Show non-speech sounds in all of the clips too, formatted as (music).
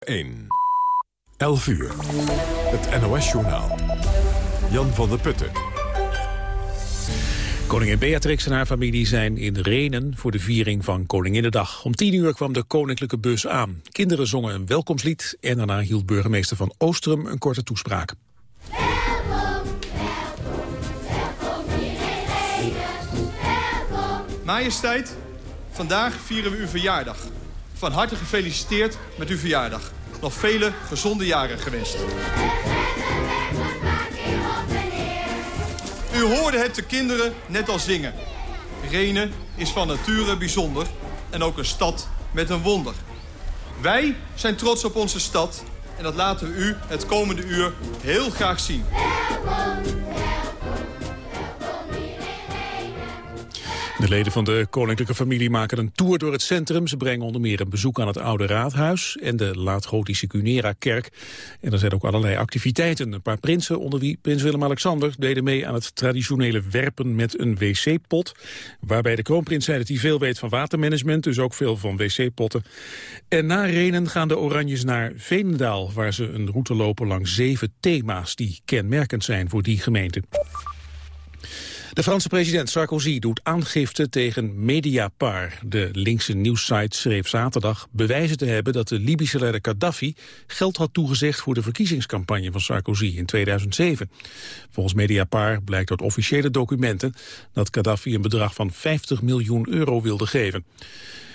1. 11 uur. Het NOS-journaal. Jan van der Putten. Koningin Beatrix en haar familie zijn in Renen voor de viering van Koninginnedag. Om 10 uur kwam de koninklijke bus aan. Kinderen zongen een welkomstlied en daarna hield burgemeester van Oostrum een korte toespraak. Welkom, welkom, welkom hier in Renen. Welkom. Majesteit, vandaag vieren we uw verjaardag. Van harte gefeliciteerd met uw verjaardag. Nog vele gezonde jaren gewenst. U hoorde het de kinderen net al zingen. Renen is van nature bijzonder en ook een stad met een wonder. Wij zijn trots op onze stad en dat laten we u het komende uur heel graag zien. De leden van de koninklijke familie maken een tour door het centrum. Ze brengen onder meer een bezoek aan het Oude Raadhuis en de laat-gotische Cunera-kerk. En er zijn ook allerlei activiteiten. Een paar prinsen, onder wie prins Willem-Alexander, deden mee aan het traditionele werpen met een wc-pot. Waarbij de kroonprins zei dat hij veel weet van watermanagement, dus ook veel van wc-potten. En na Renen gaan de Oranjes naar Veenendaal, waar ze een route lopen langs zeven thema's die kenmerkend zijn voor die gemeente. De Franse president Sarkozy doet aangifte tegen Mediapar. De linkse nieuwssite schreef zaterdag bewijzen te hebben dat de Libische leider Gaddafi geld had toegezegd voor de verkiezingscampagne van Sarkozy in 2007. Volgens Mediapar blijkt uit officiële documenten dat Gaddafi een bedrag van 50 miljoen euro wilde geven.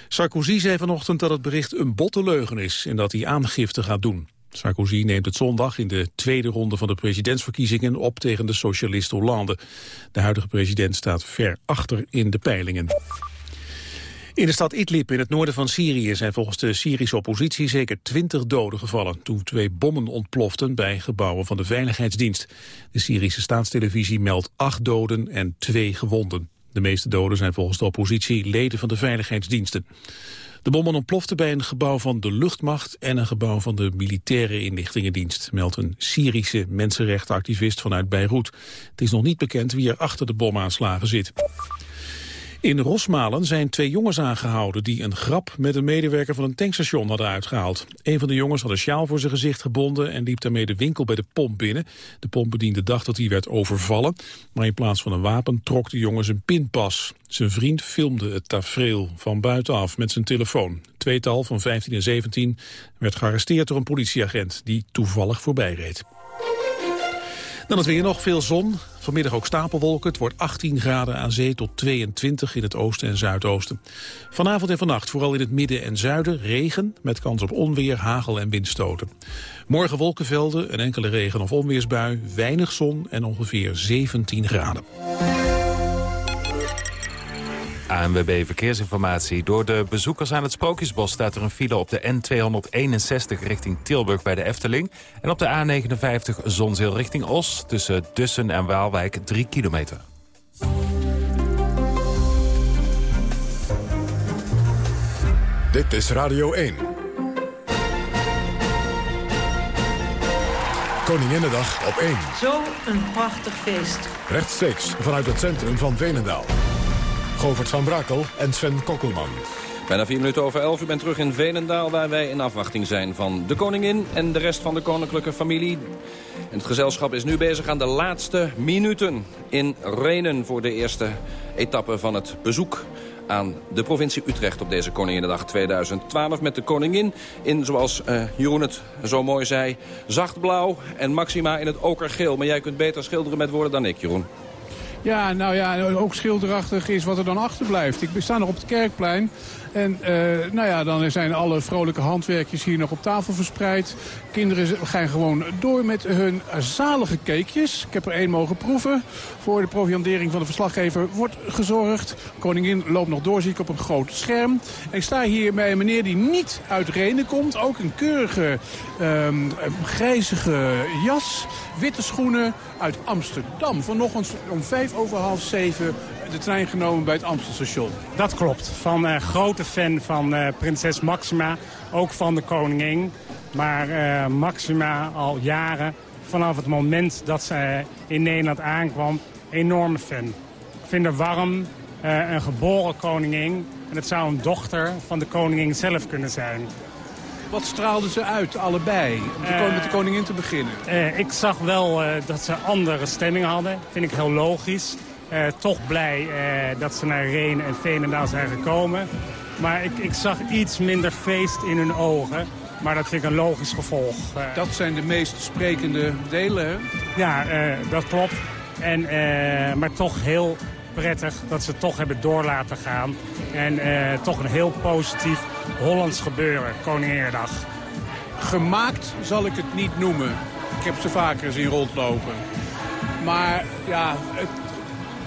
Sarkozy zei vanochtend dat het bericht een botte leugen is en dat hij aangifte gaat doen. Sarkozy neemt het zondag in de tweede ronde van de presidentsverkiezingen op tegen de socialist Hollande. De huidige president staat ver achter in de peilingen. In de stad Idlib in het noorden van Syrië zijn volgens de Syrische oppositie zeker twintig doden gevallen toen twee bommen ontploften bij gebouwen van de Veiligheidsdienst. De Syrische staatstelevisie meldt acht doden en twee gewonden. De meeste doden zijn volgens de oppositie leden van de veiligheidsdiensten. De bommen ontploften bij een gebouw van de luchtmacht en een gebouw van de militaire inlichtingendienst, meldt een Syrische mensenrechtenactivist vanuit Beirut. Het is nog niet bekend wie er achter de bomaanslagen zit. In Rosmalen zijn twee jongens aangehouden die een grap met een medewerker van een tankstation hadden uitgehaald. Een van de jongens had een sjaal voor zijn gezicht gebonden en liep daarmee de winkel bij de pomp binnen. De pompbediende dacht dat hij werd overvallen, maar in plaats van een wapen trok de jongen zijn pinpas. Zijn vriend filmde het tafereel van buitenaf met zijn telefoon. Tweetal van 15 en 17 werd gearresteerd door een politieagent die toevallig voorbij reed. Dan het weer nog veel zon. Vanmiddag ook stapelwolken. Het wordt 18 graden aan zee tot 22 in het oosten en zuidoosten. Vanavond en vannacht vooral in het midden en zuiden regen... met kans op onweer, hagel en windstoten. Morgen wolkenvelden, een enkele regen- of onweersbui... weinig zon en ongeveer 17 graden. ANWB Verkeersinformatie. Door de bezoekers aan het Sprookjesbos staat er een file op de N261 richting Tilburg bij de Efteling. En op de A59 Zonzeel richting Os tussen Dussen en Waalwijk 3 kilometer. Dit is Radio 1. Koninginnedag op 1. Zo een prachtig feest. Rechtstreeks vanuit het centrum van Venendaal. Govert van Brakel en Sven Kokkelman. Bijna vier minuten over elf. U bent terug in Venendaal, waar wij in afwachting zijn van de koningin en de rest van de koninklijke familie. En het gezelschap is nu bezig aan de laatste minuten in Renen voor de eerste etappe van het bezoek aan de provincie Utrecht op deze Koninginnedag 2012 met de koningin in, zoals uh, Jeroen het zo mooi zei, zacht blauw en Maxima in het okergeel. Maar jij kunt beter schilderen met woorden dan ik, Jeroen. Ja, nou ja, ook schilderachtig is wat er dan achterblijft. Ik sta nog op het Kerkplein. En uh, nou ja, dan zijn alle vrolijke handwerkjes hier nog op tafel verspreid. Kinderen gaan gewoon door met hun zalige cakejes. Ik heb er één mogen proeven. Voor de proviandering van de verslaggever wordt gezorgd. Koningin loopt nog door, zie ik op een groot scherm. En ik sta hier bij een meneer die niet uit Renen komt. Ook een keurige, um, grijzige jas. Witte schoenen uit Amsterdam. Vanochtend om vijf over half zeven de trein genomen bij het Amstelstation. Dat klopt. Van uh, grote fan van uh, prinses Maxima. Ook van de koningin. Maar uh, Maxima al jaren, vanaf het moment dat ze in Nederland aankwam, enorme fan. Ik vind haar warm, een geboren koningin. En het zou een dochter van de koningin zelf kunnen zijn. Wat straalden ze uit, allebei, om Eh, met de koningin te beginnen? Eh, ik zag wel eh, dat ze andere stemming hadden. Vind ik heel logisch. Eh, toch blij eh, dat ze naar Reen en Veenendaal zijn gekomen. Maar ik, ik zag iets minder feest in hun ogen. Maar dat vind ik een logisch gevolg. Eh, Dat zijn de meest sprekende delen, hè? Ja, dat klopt. En, maar toch heel prettig dat ze toch hebben door laten gaan. En toch een heel positief Hollands gebeuren, Koninginnedag. Gemaakt zal ik het niet noemen. Ik heb ze vaker zien rondlopen. Maar ja, het,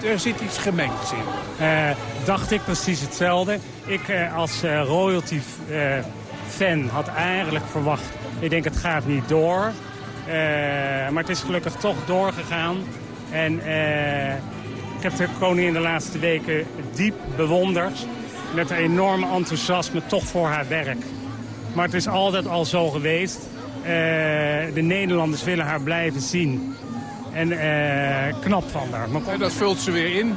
er zit iets gemengds in. Eh, dacht ik precies hetzelfde. Ik eh, als eh, royalty fan had eigenlijk verwacht... ik denk het gaat niet door. Maar het is gelukkig toch doorgegaan. En ik heb de koningin de laatste weken diep bewonderd. Met een enorm enthousiasme toch voor haar werk. Maar het is altijd al zo geweest. De Nederlanders willen haar blijven zien. En eh, knap van haar. Maar En dat vult ze weer in.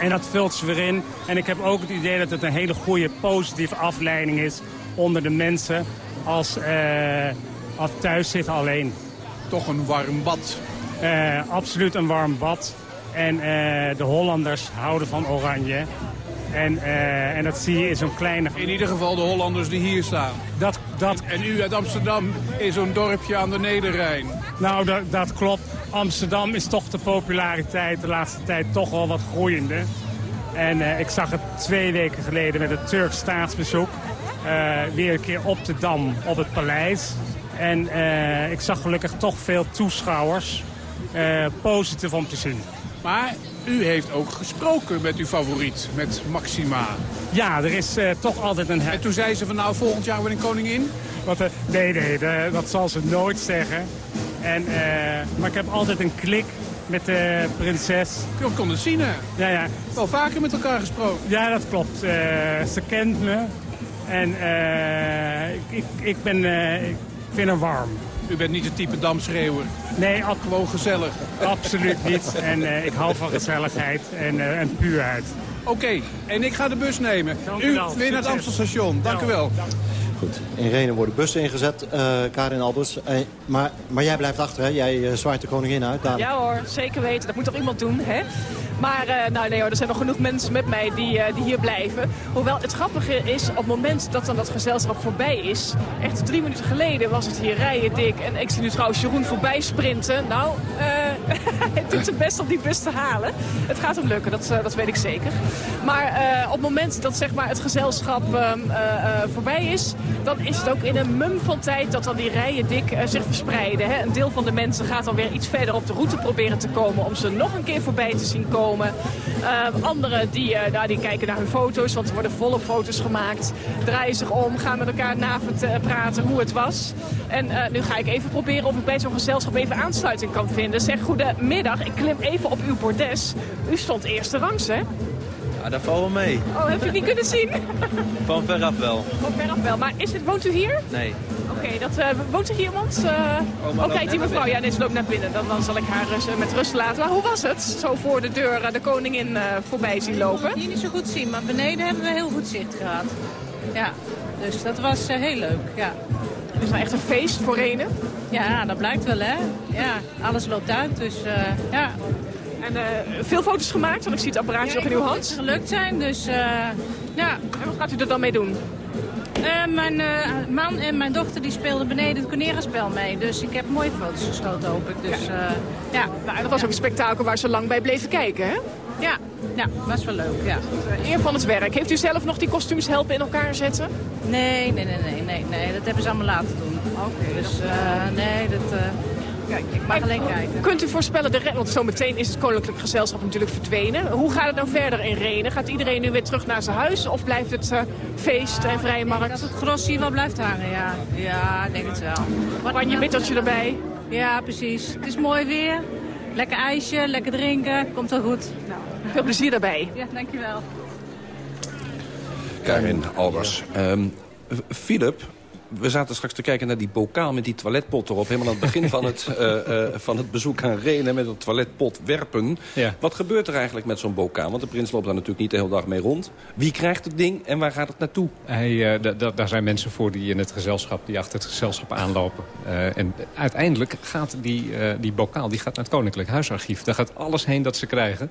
en dat vult ze weer in. En ik heb ook het idee dat het een hele goede positieve afleiding is onder de mensen als, eh, als thuis zitten alleen. Toch een warm bad. Eh, absoluut een warm bad. En de Hollanders houden van oranje. En, eh, en dat zie je in zo'n kleine... In ieder geval de Hollanders die hier staan. Dat, dat, En u uit Amsterdam in zo'n dorpje aan de Nederrijn. nou, dat, dat klopt. Amsterdam is toch de populariteit de laatste tijd toch wel wat groeiende. En eh, ik zag het twee weken geleden met het Turks staatsbezoek. eh, weer een keer op de Dam, op het paleis. En ik zag gelukkig toch veel toeschouwers. positief om te zien. Maar u heeft ook gesproken met uw favoriet, met Maxima. Ja, er is eh, toch altijd een... En toen zei ze van nou, volgend jaar weer een koningin. Wat, eh, nee, nee, de- dat zal ze nooit zeggen. En, eh, maar ik heb altijd een klik met de prinses. Ik kon het zien, hè. Ja, ja, Wel vaker met elkaar gesproken. Ja, dat klopt. Ze kent me. En ik, ik, ben, ik vind haar warm. U bent niet het type damschreeuwer. Nee, ab- Gewoon gezellig. absoluut niet. En eh, ik hou van gezelligheid en, eh, en puurheid. Oké, en ik ga de bus nemen. Dank u u weer naar het. Amstelstation. Dank u wel. Goed, in Renen worden bussen ingezet, eh, Karin Albers. Eh, maar, maar jij blijft achter, hè? Jij eh, zwaait de koningin uit. Dadelijk. Ja hoor, zeker weten. Dat moet toch iemand doen, hè? Maar eh, nou nee hoor, er zijn nog genoeg mensen met mij die, eh, die hier blijven. Hoewel het grappige is, op het moment dat dan dat gezelschap voorbij is... echt drie minuten geleden was het hier rijen dik. En ik zie nu trouwens Jeroen voorbij sprinten. Nou, eh (laughs) het doet het best om die bus te halen. Het gaat hem lukken, dat, eh, dat weet ik zeker. Maar eh, op het moment dat zeg maar, het gezelschap ehm, eh, voorbij is... dan is het ook in een mum van tijd dat dan die rijen dik zich verspreiden. Hè? Een deel van de mensen gaat dan weer iets verder op de route proberen te komen... om ze nog een keer voorbij te zien komen. Uh, anderen die, nou, die kijken naar hun foto's, want er worden volle foto's gemaakt. Draaien zich om, gaan met elkaar praten hoe het was. En nu ga ik even proberen of ik bij zo'n gezelschap even aansluiting kan vinden. Zeg, goedemiddag, ik klim even op uw bordes. U stond eerste rangs, hè? Ja, daar vallen we mee. Oh, heb je het niet kunnen zien? (laughs) Van veraf wel. Van veraf wel. Maar is het, woont u hier? Nee. Oké, dat eh, woont er hier iemand? Uh... Oh, oh, kijk, die mevrouw. Ja, nee, ze loopt naar binnen. Dan, dan zal ik haar uh, met rust laten. Maar hoe was het? Zo voor de deur uh, de koningin voorbij zien lopen? Hier niet zo goed zien, maar beneden hebben we heel goed zicht gehad. Ja, dus dat was eh, heel leuk, ja. Het is nou echt een feest voor Renen? Ja, dat blijkt wel, hè. Ja, alles loopt uit, dus eh, ja. En veel foto's gemaakt, want ik zie het apparaatje nog in uw hand. Het gelukt zijn, dus ja. En wat gaat u er dan mee doen? Mijn man en mijn dochter die speelden beneden het Conera-spel mee. Dus ik heb mooie foto's geschoten, hoop ik. Dus, ja. Ja. Nou, en dat was ook een spektakel waar ze lang bij bleven kijken, hè? Ja, ja was wel leuk, ja. Eer van het werk. Heeft u zelf nog die kostuums helpen in elkaar zetten? Nee, nee, nee, nee, nee. nee. Dat hebben ze allemaal laten doen. Okay, dus nee, dat... Kijk, ik mag alleen kijken. Kunt u voorspellen, de want zometeen is het koninklijk gezelschap natuurlijk verdwenen. Hoe gaat het nou verder in Renen? Gaat iedereen nu weer terug naar zijn huis of blijft het uh, feest en vrije markt? Dat het gros hier wel blijft hangen, ja. Ja, ik denk het wel. Oranje bittertje erbij? Ja, precies. Het is mooi weer. Lekker ijsje, lekker drinken. Komt wel goed. Nou, veel plezier daarbij. Ja, dankjewel. Karin Albers. Um, Philip, we zaten straks te kijken naar die bokaal met die toiletpot erop. Helemaal aan het begin van het, uh, (laughs) uh, van het bezoek aan Renen met het toiletpot werpen. Ja. Wat gebeurt er eigenlijk met zo'n bokaal? Want de prins loopt daar natuurlijk niet de hele dag mee rond. Wie krijgt het ding en waar gaat het naartoe? Hij, uh, daar zijn mensen voor die in het gezelschap, die achter het gezelschap aanlopen. en uiteindelijk gaat die, die bokaal die gaat naar het Koninklijk Huisarchief. Daar gaat alles heen dat ze krijgen.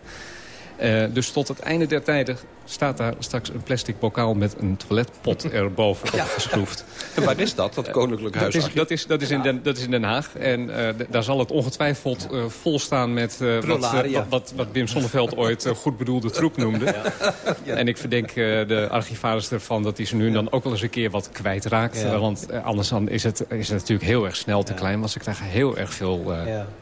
Dus tot het einde der tijden staat daar straks een plastic bokaal met een toiletpot (laughs) erbovenop ja. geschroefd. En (laughs) waar is dat, dat Koninklijk Huis? Dat is, dat is, dat is, in, Den, dat is in Den Haag. En uh, daar zal het ongetwijfeld uh, vol staan met wat, wat, wat, Wim Sonneveld ooit goed bedoelde troep noemde. Ja. (laughs) Ja. En ik verdenk de archivaris ervan dat hij ze nu en dan ook wel eens een keer wat kwijtraakt. Want anders dan is, het, is het natuurlijk heel erg snel te klein. Want ze krijgen heel erg veel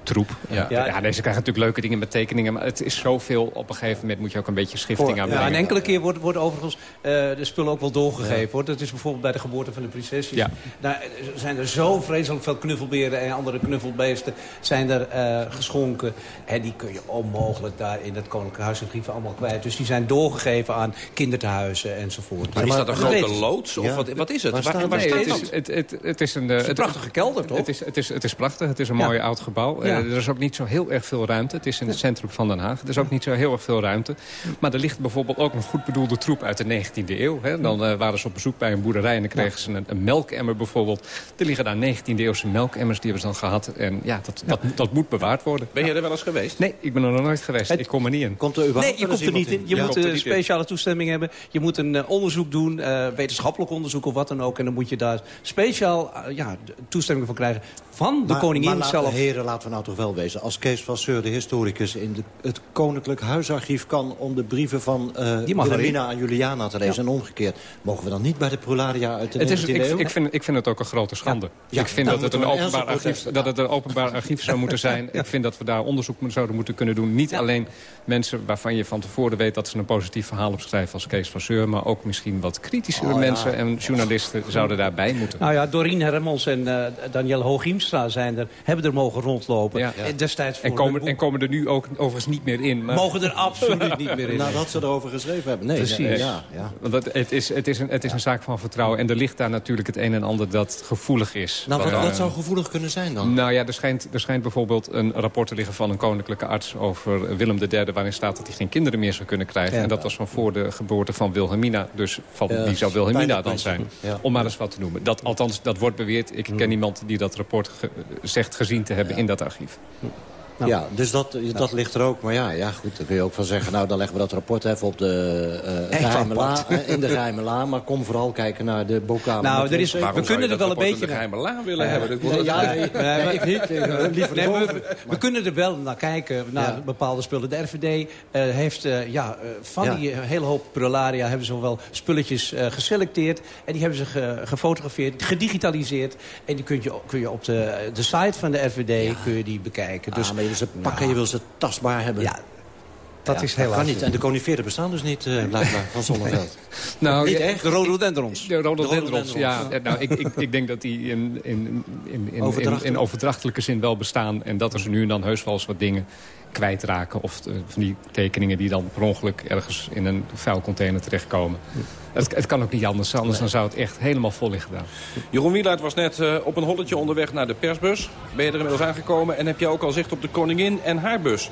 troep. Ja. Ja. nee, ze krijgen natuurlijk leuke dingen met tekeningen. Maar het is zoveel op een gegeven moment moet je ook een beetje schifting aan Ja, een enkele keer wordt, wordt overigens uh, de spullen ook wel doorgegeven. Ja. Hoor. Dat is bijvoorbeeld bij de geboorte van de prinsesjes. Ja. Daar zijn er zo vreselijk veel knuffelberen en andere knuffelbeesten zijn er uh, geschonken. En die kun je onmogelijk daar in het Koninklijk Huisarchief allemaal kwijt. Dus die zijn doorgegeven aan kinderthuizen enzovoort. Maar is dat een grote loods? Of ja. wat, wat is het? Waar, waar, waar nee, het, is, het, het, het is een, het is een prachtige kelder, toch? Het is, het, is, het is prachtig. Het is een mooi oud gebouw. Uh, er is ook niet zo heel erg veel ruimte. Het is in het centrum van Den Haag. Er is ook niet zo heel erg veel ruimte. Maar er ligt bijvoorbeeld ook een goed bedoelde troep uit de 19e eeuw. Hè. Dan uh, waren ze op bezoek bij een boerderij en dan kregen ze een, een melkemmer bijvoorbeeld. Er liggen daar 19e eeuwse melkemmers, die hebben ze dan gehad. En ja, dat, dat, dat moet bewaard worden. Ben je er wel eens geweest? Nee, ik ben er nog nooit geweest. Het, ik kom er niet in. Komt er überhaupt nee, je komt er niet in. Je ja. moet een speciale toestemming hebben. Je moet een uh, onderzoek doen, uh, wetenschappelijk onderzoek of wat dan ook. En dan moet je daar speciaal ja, toestemming voor krijgen van de maar, koningin maar zelf. heren, laten we nou toch wel wezen. Als Kees Vasseur, de historicus, in de, het Koninklijk Huisarchief kan... om de brieven van uh, Wilhelmina aan Juliana te lezen ja. en omgekeerd... mogen we dan niet bij de Prularia uit de het is, ik, ik, vind, ik vind het ook een grote schande. Ja. ik vind dat het, een openbaar archief, dat het een openbaar archief zou moeten zijn. (laughs) Ik vind dat we daar onderzoek zouden moeten kunnen doen. Niet alleen mensen waarvan je van tevoren weet... dat ze een positief verhaal opschrijven als Kees Vasseur... maar ook misschien wat kritische oh, mensen en journalisten zouden daarbij moeten. Nou ja, Doreen Hermels en uh, Danielle Hooghiemstra zijn er, hebben er mogen rondlopen. Ja. Destijds voor en, komen, en komen er nu ook overigens niet meer in. Maar... Mogen er absoluut (laughs) niet meer in. Nadat ze erover geschreven hebben. Nee, Precies. Nee, ja, ja. Want het, het, is, het is, een, het is een zaak van vertrouwen. En er ligt daar natuurlijk het een en ander dat gevoelig is. Nou, wat, wat zou gevoelig kunnen zijn dan? Nou ja, er schijnt, er schijnt bijvoorbeeld een rapport te liggen van een koninklijke arts... over Willem III, waarin staat dat hij geen kinderen meer zou kunnen krijgen. Ja, en dat was van voor de geboorte van Wilhelmina. Dus van wie zou Wilhelmina dan zijn? Om maar eens wat te noemen. Dat, althans, dat wordt beweerd. Ik ken iemand die dat rapport ge zegt gezien te hebben in dat archief. Nou, ja, dus dat, dat ligt er ook. Maar ja, ja, goed, dan kun je ook van zeggen... nou, dan leggen we dat rapport even op de uh, geheime la, in de geheime la. Maar kom vooral kijken naar de bokaal. Nou, er is, we kunnen er wel een beetje... in de geheime la willen uh, hebben? Ja, nee, nee, ik niet. Liever nee, we, we, kunnen er wel naar kijken, naar ja. bepaalde spullen. De RVD uh, heeft uh, ja, van ja. die hele hoop prularia... hebben ze wel spulletjes geselecteerd. En die hebben ze ge, gefotografeerd, gedigitaliseerd. En die kun je, kun je op de, de site van de RVD kun je die bekijken. Dus, ah, je wil ze pakken, ja. je wil ze tastbaar hebben. Ja, dat ja, is helaas kan niet. En de coniferen bestaan dus niet, uh, blijkbaar, van (laughs) Zonneveld. nou, niet echt? De rhododendrons. De rhododendrons, ja. ja. Nou, ik, ik, ik denk dat die in, in, in, in, in, in overdrachtelijke zin wel bestaan. En dat er ze nu en dan heus wel eens wat dingen kwijtraken. Of uh, van die tekeningen die dan per ongeluk ergens in een vuilcontainer terechtkomen. Het, het, kan ook niet anders, anders nee. dan zou het echt helemaal vol liggen daar. Jeroen Wielaert was net uh, op een holletje onderweg naar de persbus. Ben je er inmiddels aangekomen en heb je ook al zicht op de koningin en haar bus?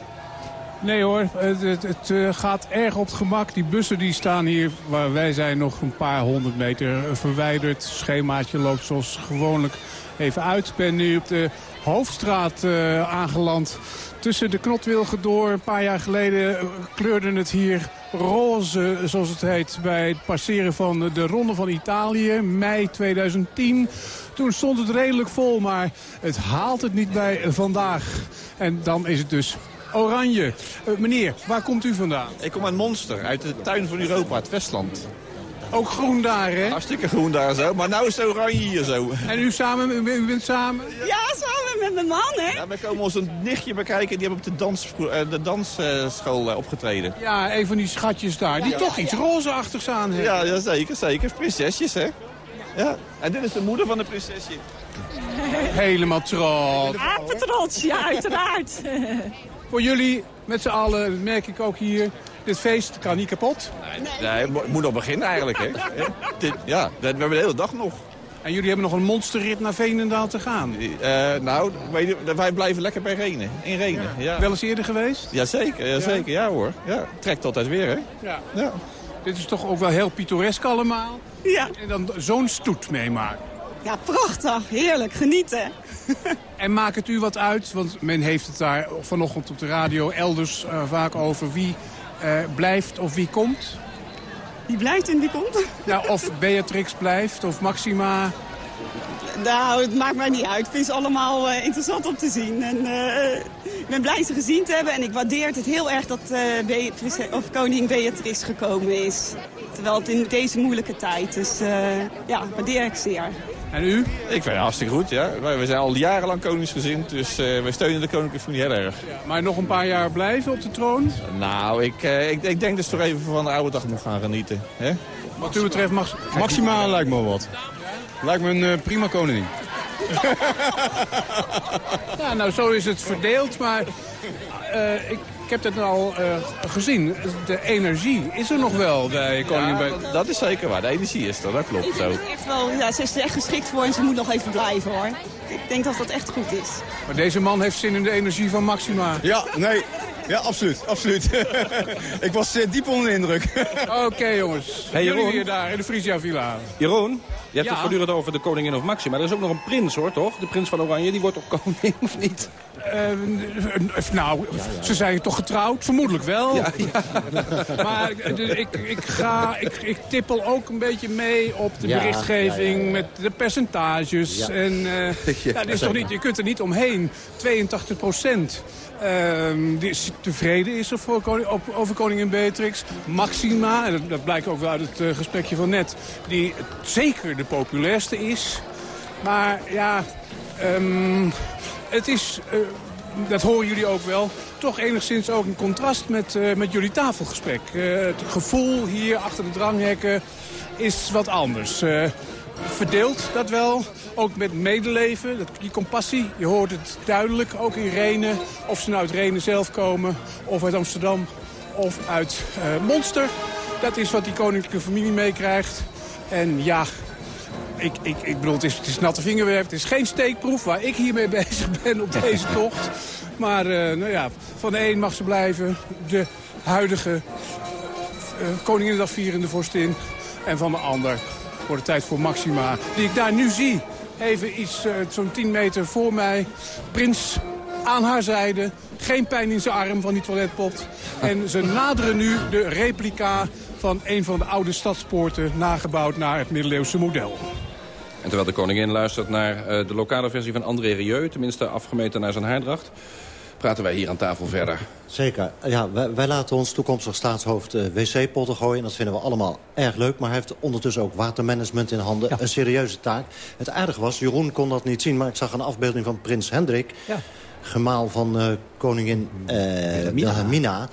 Nee hoor, het, het, het uh, gaat erg op het gemak. Die bussen die staan hier, waar wij zijn, nog een paar honderd meter verwijderd. Schemaatje loopt zoals gewoonlijk even uit. Ik ben nu op de Hoofdstraat uh, aangeland. Tussen de knotwilgen door. Een paar jaar geleden kleurde het hier roze, zoals het heet, bij het passeren van de Ronde van Italië. Mei 2010. Toen stond het redelijk vol, maar het haalt het niet bij vandaag. En dan is het dus oranje. Uh, meneer, waar komt u vandaan? Ik kom uit Monster, uit de tuin van Europa, het Westland. Ook groen daar, hè? Hartstikke groen daar zo, maar nou is het oranje hier zo. En u samen, u, bent samen? Ja, samen met mijn man, hè? Ja, we komen ons een nichtje bekijken, die hebben op de, dans, de dansschool uh, opgetreden. Ja, een van die schatjes daar, die ja, toch iets rozeachtigs aan hebben. Ja, ja, zeker, zeker. Prinsesjes, hè? Ja, en dit is de moeder van de prinsesje. Helemaal trots. Apen trots, ja, uiteraard. Voor jullie, met z'n allen, dat merk ik ook hier... Dit feest kan niet kapot. Nee, nee het moet nog beginnen eigenlijk. Hè. (laughs) Ja, we hebben de hele dag nog. En jullie hebben nog een monsterrit naar Veenendaal te gaan. Uh, nou, wij blijven lekker bij Renen. In Renen, ja. Wel eens eerder geweest? Jazeker, ja, zeker. ja hoor. Ja, trekt altijd weer, hè? Ja. ja. Dit is toch ook wel heel pittoresk allemaal? Ja. En dan zo'n stoet meemaken. Ja, prachtig. Heerlijk. Genieten. (laughs) en maakt het u wat uit? Want men heeft het daar vanochtend op de radio elders uh, vaak over. Wie blijft of wie komt? Wie blijft en wie komt? Ja, of Beatrix blijft of Maxima. Nou, het maakt mij niet uit. Ik vind ze allemaal uh, interessant om te zien. En, uh, ik ben blij ze gezien te hebben. En ik waardeer het heel erg dat uh, of koningin Beatrix gekomen is. Terwijl het in deze moeilijke tijd. Dus ja, waardeer ik zeer. En u? Ik vind het hartstikke goed, ja. We zijn al jarenlang koningsgezind, dus uh, wij steunen de koninklijke familie heel erg. Ja, maar nog een paar jaar blijven op de troon? Nou, ik, uh, ik, ik, denk dus toch even van de oude dag nog gaan genieten. Hè? Wat u betreft, Max Maxima lijkt me wat. Lijkt me een uh, prima koningin. (laughs) ja, nou, zo is het verdeeld, maar ik ik heb het al uh, gezien. De energie is er nog wel bij Koningin ja, dat, dat, is zeker waar. De energie is er, dat klopt zo. Echt wel, ja, ze is er echt geschikt voor en ze moet nog even blijven hoor. Ik denk dat dat echt goed is. Maar deze man heeft zin in de energie van Maxima. Ja, nee. Ja, absoluut. absoluut. (laughs) ik was uh, diep onder de indruk. (laughs) Oké jongens. Hey, Jeroen. Jullie hier daar in de Frisia Villa. Jeroen, je hebt het voortdurend over de koningin of Maxima. Er is ook nog een prins hoor, toch? De prins van Oranje, die wordt ook koning of niet? Uh, nou, ze zijn toch getrouwd? Vermoedelijk wel. Ja, (laughs) maar ik, ik, ga, ik, ik tippel ook een beetje mee op de berichtgeving met de percentages. En uh, dat is toch niet, je kunt er niet omheen. 82 procent. Uh, die tevreden is er voor koning, over koningin Beatrix. Maxima, en dat, blijkt ook wel uit het uh, gesprekje van net... die zeker de populairste is. Maar ja, um, het is, uh, dat horen jullie ook wel, toch enigszins ook een contrast met, uh, met jullie tafelgesprek. Het gevoel hier achter de dranghekken is wat anders. Verdeelt dat wel, ook met medeleven, dat, die compassie. Je hoort het duidelijk, ook in Renen. Of ze nou uit Renen zelf komen, of uit Amsterdam, of uit Monster. Dat is wat die koninklijke familie meekrijgt. En ja, ik, ik, ik bedoel, het is, natte vingerwerk. Het is geen steekproef waar ik hiermee (laughs) bezig ben op deze tocht. Maar uh, nou ja, van de een mag ze blijven. De huidige uh, Koninginnedag vierende vorstin. En van de ander wordt het tijd voor Maxima. Die ik daar nu zie. Even iets, uh, zo'n 10 meter voor mij. Prins aan haar zijde. Geen pijn in zijn arm van die toiletpot. En ze naderen nu de replica van een van de oude stadspoorten... nagebouwd naar het middeleeuwse model. En terwijl de koningin luistert naar uh, de lokale versie van André Rieu... tenminste afgemeten naar zijn haardracht... praten wij hier aan tafel verder. Zeker. Ja, wij, wij laten ons toekomstig staatshoofd uh, wc-potten gooien. Dat vinden we allemaal erg leuk. Maar hij heeft ondertussen ook watermanagement in handen. Een serieuze taak. Het aardige was, Jeroen kon dat niet zien... maar ik zag een afbeelding van prins Hendrik... Ja. gemaal van uh, koningin Wilhelmina.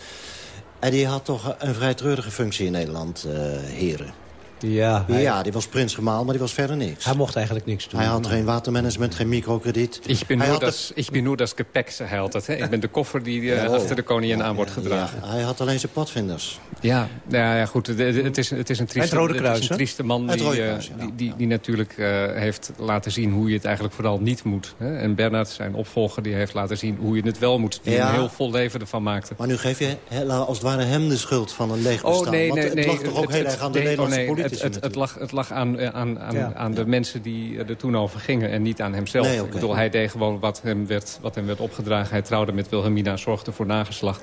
En die had toch een vrij treurige functie in Nederland, heren. Ja, ja, die was prins gemaal, maar die was verder niks. Hij mocht eigenlijk niks doen. Hij had geen watermanagement, geen microkrediet. Ik ben, nur das, ik das Gepäck, hij altijd. Hè? Ik ben de koffer die uh, achter de koningin aan wordt gedragen. hij had alleen zijn padvinders. Ja, ja, ja goed. Het is, het is een trieste, het Rode Kruis, het is een trieste man die, Kruis, uh, die, die, die, natuurlijk uh, heeft laten zien hoe je het eigenlijk vooral niet moet. Hè? En Bernard, zijn opvolger, die heeft laten zien hoe je het wel moet. Die ja. een heel vol leven ervan maakte. Maar nu geef je als het ware hem de schuld van een leeg bestaan. Oh, nee, nee, Want het lag toch ook heel erg aan de Nederlandse oh, het, het, lag, het lag aan, aan, aan, aan de mensen die er toen over gingen en niet aan hemzelf. Nee, okay. Ik bedoel, hij deed gewoon wat hem, werd, wat hem werd opgedragen. Hij trouwde met Wilhelmina, zorgde voor nageslacht.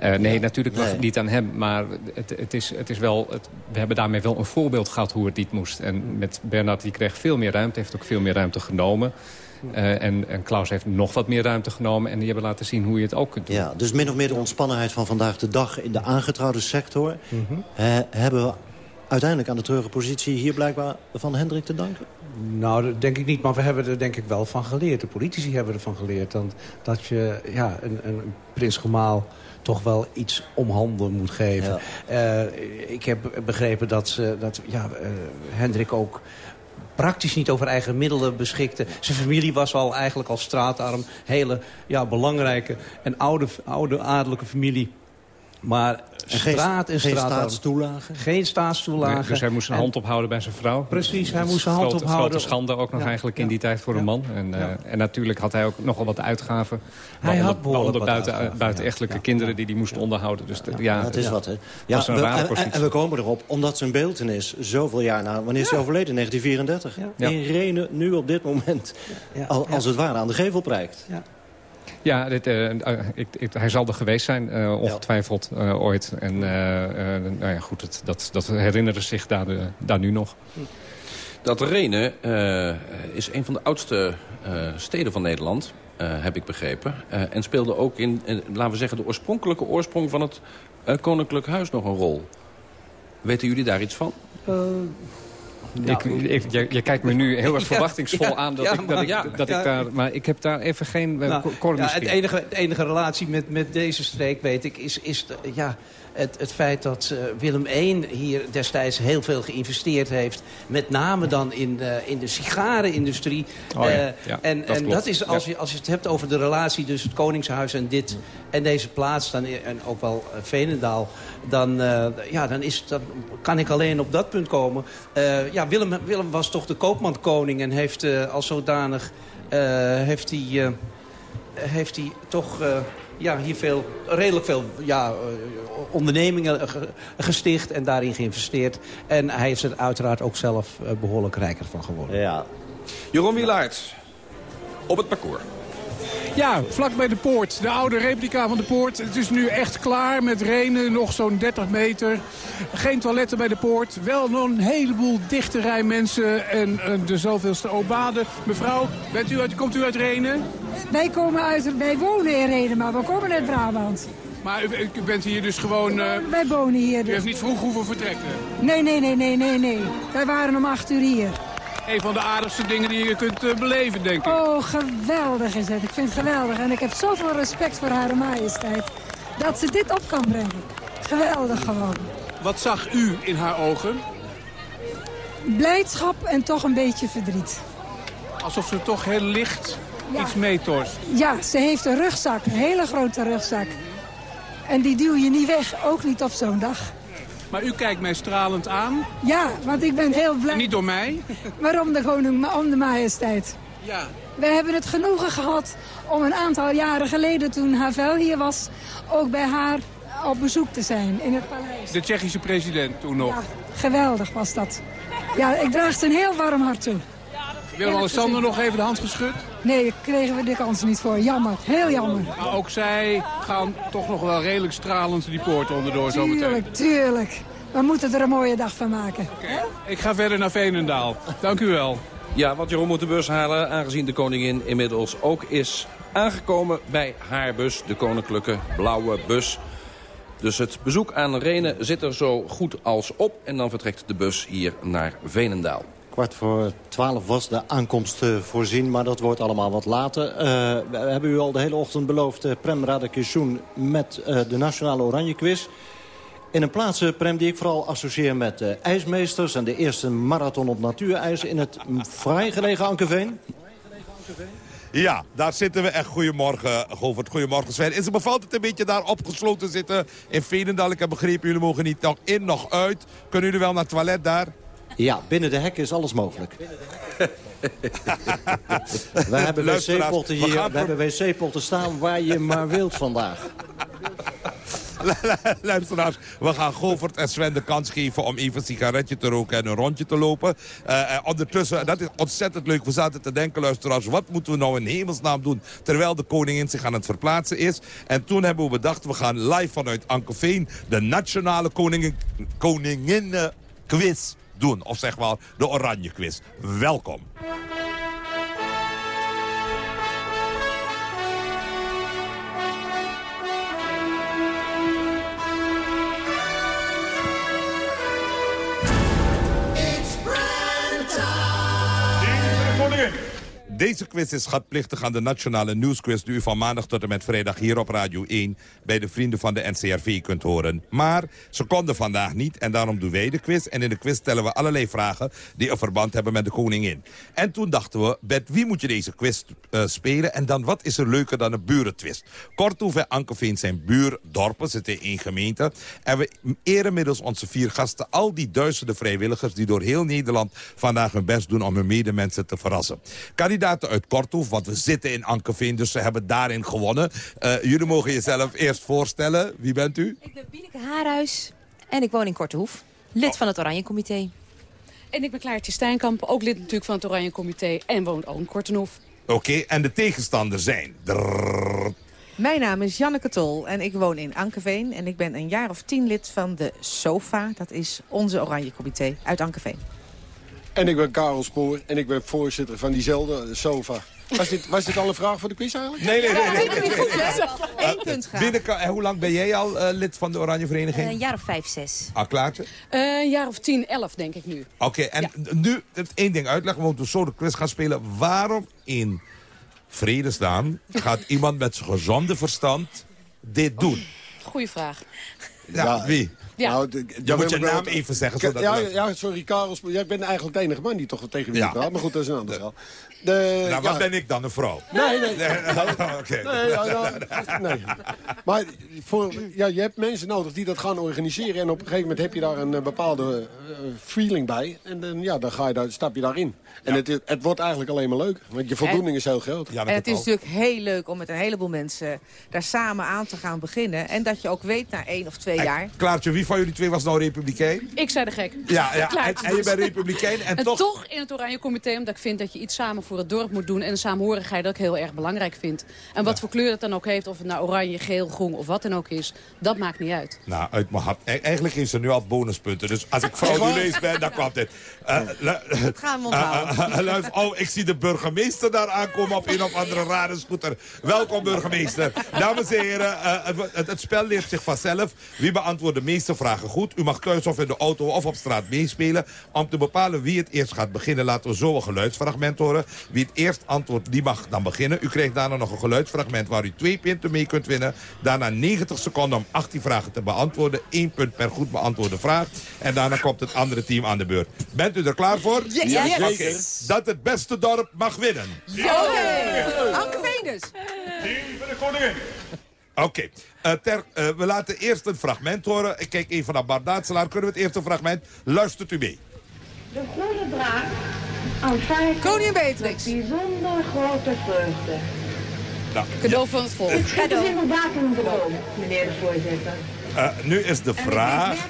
Uh, nee, natuurlijk lag het niet aan hem. Maar het, het, is, het is wel, het, we hebben daarmee wel een voorbeeld gehad hoe het niet moest. En met Bernard, die kreeg veel meer ruimte. Heeft ook veel meer ruimte genomen. Uh, en, en, Klaus heeft nog wat meer ruimte genomen. En die hebben laten zien hoe je het ook kunt doen. Ja, dus min of meer de ontspannenheid van vandaag de dag in de aangetrouwde sector. Mm -hmm. uh, hebben we uiteindelijk aan de treurige positie hier blijkbaar van Hendrik te danken? Nou, dat denk ik niet, maar we hebben er denk ik wel van geleerd. De politici hebben ervan geleerd. Dat, dat je ja, een, een prins Gemaal toch wel iets om handen moet geven. Ja. Uh, ik heb begrepen dat, ze, dat ja, uh, Hendrik ook praktisch niet over eigen middelen beschikte. Zijn familie was al eigenlijk al straatarm. Hele ja, belangrijke en oude, oude adellijke familie Maar straat en geen straat. staatstoelagen? Geen staatstoelagen. Nee, dus hij moest zijn hand ophouden bij zijn vrouw. Precies, hij moest zijn hand grote, ophouden. Grote schande ook nog Ja, eigenlijk in ja, die tijd voor een man. En, eh, en natuurlijk had hij ook nogal wat uitgaven. Hij had behoorlijk buiten, buitenechtelijke kinderen die hij moest onderhouden. Dus ja, dat is ja, wat, hè? dat Ja, is een we- rare en, en, positie. en we komen erop, omdat zijn beeltenis zoveel jaar na... Wanneer is hij overleden? 1934. Ja. In Renen, nu op dit moment, al- als het ware aan de gevel prijkt. Ja, dit, eh, eh, ik, ik- hij zal er geweest zijn, eh, ongetwijfeld eh, ooit. En eh, eh, nou ja, goed, het, dat, dat herinneren zich daar, daar nu nog. Dat Renen eh, is een van de oudste eh, steden van Nederland, eh, heb ik begrepen. Eh, en speelde ook in, in, laten we zeggen, de oorspronkelijke oorsprong van het eh, Koninklijk Huis nog een rol. Weten jullie daar iets van? Ik, ik, je, je kijkt me nu heel erg (laughs) verwachtingsvol ja, aan dat, ja, ik, dat, maar- ik, dat ja. ik daar... Maar ik heb daar even geen... Uh, Nou, het enige, de enige relatie met, met deze streek, weet ik, is, is de- ja, het, het feit dat eh, Willem I hier destijds heel veel geïnvesteerd heeft. Met name dan in, eh, in de sigarenindustrie. Oh ja, Eh, ja, en dat en dat is, als, je, als je het hebt over de relatie tussen het Koningshuis en dit... en deze plaats, dan, en ook wel Veenendaal... dan, ja, dan, is, dan kan ik alleen op dat punt komen. Ja, Willem, Willem was toch de koopmankoning en heeft als zodanig... heeft hij... heeft hij toch ja, hier veel, redelijk veel ja, eh, ondernemingen ge- gesticht en daarin geïnvesteerd. En hij is er uiteraard ook zelf eh, behoorlijk rijker van geworden. Ja. Jeroen Wielaert, op het parcours. Ja, vlak bij de poort. De oude replica van de poort. Het is nu echt klaar met Renen. Nog zo'n 30 meter. Geen toiletten bij de poort. Wel nog een heleboel dichte rij mensen. En eh, de zoveelste obade. Mevrouw, bent u uit, komt u uit Renen? Wij komen uit, wij wonen in Reden, maar we komen uit Brabant. Maar u, u bent hier dus gewoon... eh, Wij wonen hier u dus. heeft niet vroeg hoeven vertrekken. Nee, nee, nee, nee, nee, nee. Wij waren om acht uur hier. Een van de aardigste dingen die je kunt eh, beleven, denk ik. Oh, geweldig is het. Ik vind het geweldig. En ik heb zoveel respect voor haar majesteit. Dat ze dit op kan brengen. Geweldig gewoon. Wat zag u in haar ogen? Blijdschap en toch een beetje verdriet. Alsof ze toch heel licht iets meetorst. Ja, ze heeft een rugzak. Een hele grote rugzak. En die duw je niet weg. Ook niet op zo'n dag. Maar u kijkt mij stralend aan. Ja, want ik ben heel blij. Niet door mij. Waarom de koning, om de majesteit. Ja. We hebben het genoegen gehad om een aantal jaren geleden toen Havel hier was... ook bij haar op bezoek te zijn in het paleis. De Tsjechische president toen nog. Ja, geweldig was dat. Ja, ik draag ze een heel warm hart toe. Willem-Alexander nog even de hand geschud. Nee, daar kregen we de kans niet voor. Jammer, heel jammer. Maar ook zij gaan toch nog wel redelijk stralend die poort onderdoor zometeen. Tuurlijk, tuurlijk. We moeten er een mooie dag van maken. Ik ga verder naar Veenendaal. Dank u wel. Ja, want Jeroen moet de bus halen, aangezien de koningin inmiddels ook is aangekomen bij haar bus, de koninklijke blauwe bus. Dus het bezoek aan Renen zit er zo goed als op en dan vertrekt de bus hier naar Veenendaal. Kwart voor twaalf was de aankomst eh, voorzien, maar dat wordt allemaal wat later. Eh, we hebben u al de hele ochtend beloofd, eh, Prem Radakishun met de Nationale Oranje Quiz. In een plaats, eh, Prem, die ik vooral associeer met eh, ijsmeesters... en de eerste marathon op natuurijs in het mm, fraai gelegen Ankerveen. Ja, daar zitten we echt. Goedemorgen, Govert. Goedemorgen, Sven. Is het bevalt het een beetje daar opgesloten zitten in Veenendaal? Ik heb begrepen, jullie mogen niet nog in, nog uit. Kunnen jullie wel naar het toilet daar? Ja, binnen de hekken is alles mogelijk. (laughs) we hebben wc-potten we hier, we hebben wc-potten staan waar je maar wilt vandaag. (laughs) Luisteraars, we gaan Govert en Sven de kans geven om even een sigaretje te roken en een rondje te lopen. Eh, eh, ondertussen, dat is ontzettend leuk. We zaten te denken, luisteraars, wat moeten we nou in hemelsnaam doen... terwijl de koningin zich aan het verplaatsen is. En toen hebben we bedacht, we gaan live vanuit Ankerveen... de nationale koningin, koningin quiz doen. Of zeg maar de oranje quiz. Welkom. Deze quiz is schatplichtig aan de Nationale Nieuwsquiz... die u van maandag tot en met vrijdag hier op Radio 1... bij de vrienden van de NCRV kunt horen. Maar ze konden vandaag niet en daarom doen wij de quiz. En in de quiz stellen we allerlei vragen... die een verband hebben met de koningin. En toen dachten we, met wie moet je deze quiz uh, spelen? En dan, wat is er leuker dan een burentwist? Korthoef en Ankeveen zijn buurdorpen, zitten in één gemeente. En we eren middels onze vier gasten... al die duizenden vrijwilligers die door heel Nederland... vandaag hun best doen om hun medemensen te verrassen. Kandidaten uit Korthoef, want we zitten in Ankeveen... dus ze hebben daarin gewonnen. Uh, jullie mogen jezelf eerst voorstellen. Wie bent u? Ik ben Bieneke Haarhuis en ik woon in Kortehoef. Lid van het Oranje Comité. En ik ben Klaartje Stijnkamp, ook lid natuurlijk van het Oranje Comité... en woont ook in Kortenhoef. Oké, en de tegenstanders zijn... Drrr. Mijn naam is Janneke Tol en ik woon in Ankeveen. En ik ben een jaar of tien lid van de SOFA. Dat is onze Oranje Comité uit Ankeveen. En ik ben Karel Spoor en ik ben voorzitter van diezelfde SOFA. Was dit, was dit al een vraag voor de quiz eigenlijk? Nee, nee, nee. nee, nee, nee. Eén punt graag. Binnen, en hoe lang ben jij al uh, lid van de Oranje Vereniging? Uh, een jaar of vijf, zes. Ah, Klaartje? Uh, een jaar of tien, elf denk ik nu. Oké, okay, en ja. nu het één ding uitleggen. We moeten zo de quiz gaan spelen. Waarom in vredesnaam gaat iemand met zijn gezonde verstand dit doen? Goeie vraag. Ja, ja. wie? Ja. Nou, de, de, je moet je naam even zeggen. Zodat ja, ja, sorry, Karel. Jij bent eigenlijk de enige man die toch tegen wie ja. praat. Maar goed, dat is een ander verhaal. De, nou, wat ben ik dan, een vrouw? Nee, nee. (laughs) nee, okay. (laughs) nee, ja, nou, nee. Maar voor, ja, je hebt mensen nodig die dat gaan organiseren. En op een gegeven moment heb je daar een uh, bepaalde uh, feeling bij. En dan, ja, dan ga je daar, stap je daarin. En ja. het, het wordt eigenlijk alleen maar leuk. Want je voldoening en, is heel groot. Ja, en het is natuurlijk heel leuk om met een heleboel mensen daar samen aan te gaan beginnen. En dat je ook weet na één of twee jaar... Klaartje, wie van jullie twee was nou republikein? Ik zei de gek. Ja, ja. En, en, je bent republikein. En, en toch... toch in het Oranje Comité, omdat ik vind dat je iets samen voor het dorp moet doen. En de samenhorigheid dat ik heel erg belangrijk vind. En wat ja. voor kleur het dan ook heeft, of het nou oranje, geel, groen of wat dan ook is. Dat maakt niet uit. Nou, uit mijn hart. Eigenlijk heeft ze nu al bonuspunten. Dus als ik (laughs) vrouw lees ben, dan kwam dit. Uh, dat gaan we onthouden. (laughs) Oh, ik zie de burgemeester daar aankomen op een of andere rare scooter. Welkom, burgemeester. Dames en heren, het, het, het, spel leert zich vanzelf. Wie beantwoordt de meeste vragen goed? U mag thuis of in de auto of op straat meespelen. Om te bepalen wie het eerst gaat beginnen, laten we zo een geluidsfragment horen. Wie het eerst antwoordt, die mag dan beginnen. U krijgt daarna nog een geluidsfragment waar u twee punten mee kunt winnen. Daarna 90 seconden om 18 vragen te beantwoorden. Eén punt per goed beantwoorde vraag. En daarna komt het andere team aan de beurt. Bent u er klaar voor? Yes. yes. Okay. Dat het beste dorp mag winnen. Ja. Anke Venus. Team van de koningin. Oké, okay. uh, uh, we laten eerst een fragment horen. Ik kijk even naar Bart Daatselaar. Kunnen we het eerste fragment? Luistert u mee. De goede draak aanvaardt Koningin Beatrix. bijzonder grote vreugde. Nou, Cadeau van het volk. Het is inderdaad een droom, meneer de voorzitter. Uh, nu is de vraag,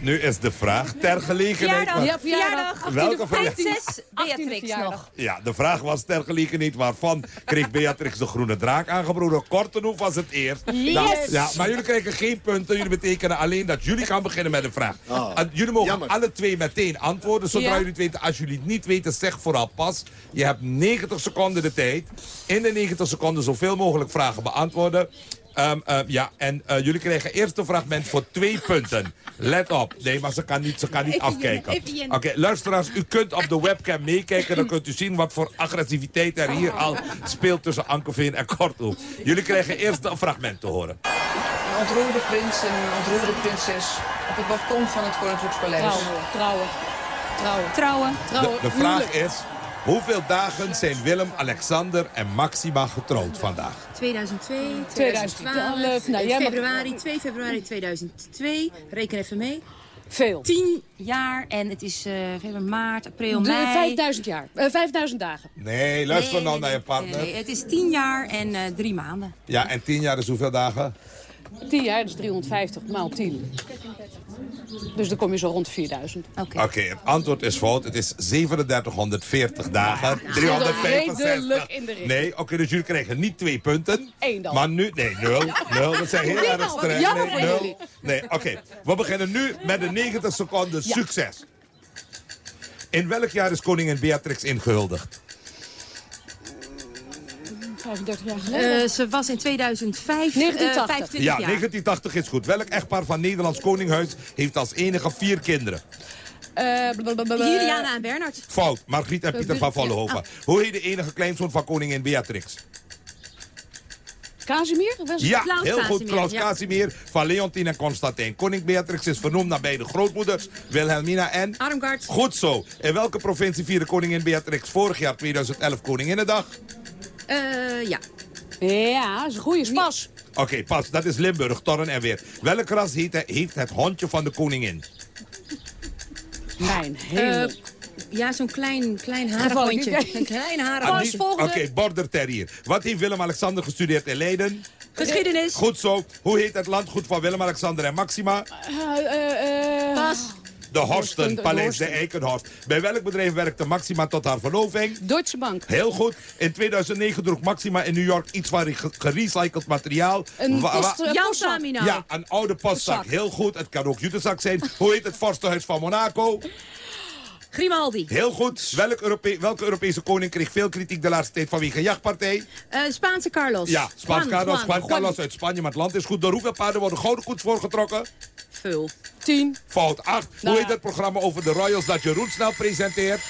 nu is de vraag ter gelegenheid... Verjaardag, ja, verjaardag. Welke prinses Beatrix nog. Ja, de vraag was ter gelegenheid waarvan kreeg Beatrix de groene draak aangebroken. Kortenhoef was het eerst. Yes. Nou, ja, maar jullie krijgen geen punten. Jullie betekenen alleen dat jullie gaan beginnen met de vraag. Oh. Uh, jullie mogen Jammer. alle twee meteen antwoorden zodra Ja. jullie het weten. Als jullie het niet weten, zeg vooral pas. Je hebt 90 seconden de tijd. In de 90 seconden zoveel mogelijk vragen beantwoorden. Um, uh, ja, en uh, jullie krijgen eerst een fragment voor twee punten. Let op. Nee, maar ze kan niet, ze kan niet afkijken. Oké, luisteraars, u kunt op de webcam meekijken. Dan kunt u zien wat voor agressiviteit er hier al speelt tussen Ankeveen en Korthoef. Jullie krijgen eerst een fragment te horen. Een ontroerde prins en een ontroerde prinses op het balkon van het Koninklijkspaleis. Trouwen, trouwen, trouwen. Trouwen. De, trouwen. de vraag is, hoeveel dagen zijn Willem, Alexander en Maxima getrouwd vandaag? 2002, 2012, 2012, nou, jij mag- februari, 2 februari 2002. Reken even mee. Veel. 10 jaar en het is eh, februari, maart, april, mei. 5000 jaar. Eh, 5000 dagen. Nee, luister Nee, nou nee, naar je partner. nee, het is 10 jaar en eh, drie maanden. Ja, en tien jaar is hoeveel dagen? 10 jaar, dat is 350 maal 10. Dus dan kom je zo rond 4000. Oké. Oké, het antwoord is fout. Het is 3740 dagen. 365. redelijk in de richting. Nee, oké, dus jullie krijgen niet twee punten. Eén dan. Maar nu, nee, nul. Nul, dat zijn heel erg streng. jammer Nee, voor nul. jullie. Nee, oké. We beginnen nu met de 90 seconden Ja. succes. In welk jaar is koningin Beatrix ingehuldigd? 35 jaar geleden. Eh, ze was in 2005 1980. eh, 25 Ja, jaar. 1980 is goed. Welk echtpaar van Nederlands Koninghuis heeft als enige vier kinderen? Eh, blablabla. Juliana en Bernard. Fout. Margriet en Pieter van Vollenhoven. Ah. Hoe heet de enige kleinzoon van koningin Beatrix? Casimir? Was Ja, Klaus heel goed. Casimir, Klaus ja. Casimir van Leontien en Constantijn. Koning Beatrix is vernoemd naar beide grootmoeders, Wilhelmina en... Armgard. Goed zo. In welke provincie vierde koningin Beatrix vorig jaar 2011 Koninginnedag? Eh, ja. Ja, dat is een goede spas. Oké, pas. Dat is Limburg, Torren en Weer. Welk ras heet, heeft het hondje van de koningin? Mijn hemel. Eh, ja, zo'n klein, klein harig Gevallen. hondje. Een klein Ah, hondje. die- Oké, border terrier. Wat heeft Willem-Alexander gestudeerd in Leiden? Geschiedenis. Goed zo. Hoe heet het landgoed van Willem-Alexander en Maxima? Eh, eh, eh, Pas. De Horsten, de Paleis de Eikenhorst. Bij welk bedrijf werkte Maxima tot haar verloving? Deutsche Bank. Heel goed. In 2009 droeg Maxima in New York iets van ge- gerecycled materiaal. Een een postzak. Samina. ja, een oude postzak. Heel goed. Het kan ook jutezak zijn. Hoe heet het vorstenhuis van Monaco? Grimaldi. Heel goed. Welk Europe welke Europese koning kreeg veel kritiek de laatste tijd vanwege jachtpartij? Eh, Spaanse Carlos. Ja, Spaans Juan, Carlos, Juan, Juan Carlos uit Spanje, maar het land is goed. Door hoeveel paarden worden gouden koets voorgetrokken? Vul. Tien. Fout 8. Nou Hoe heet ja. het programma over de Royals dat Jeroen snel presenteert?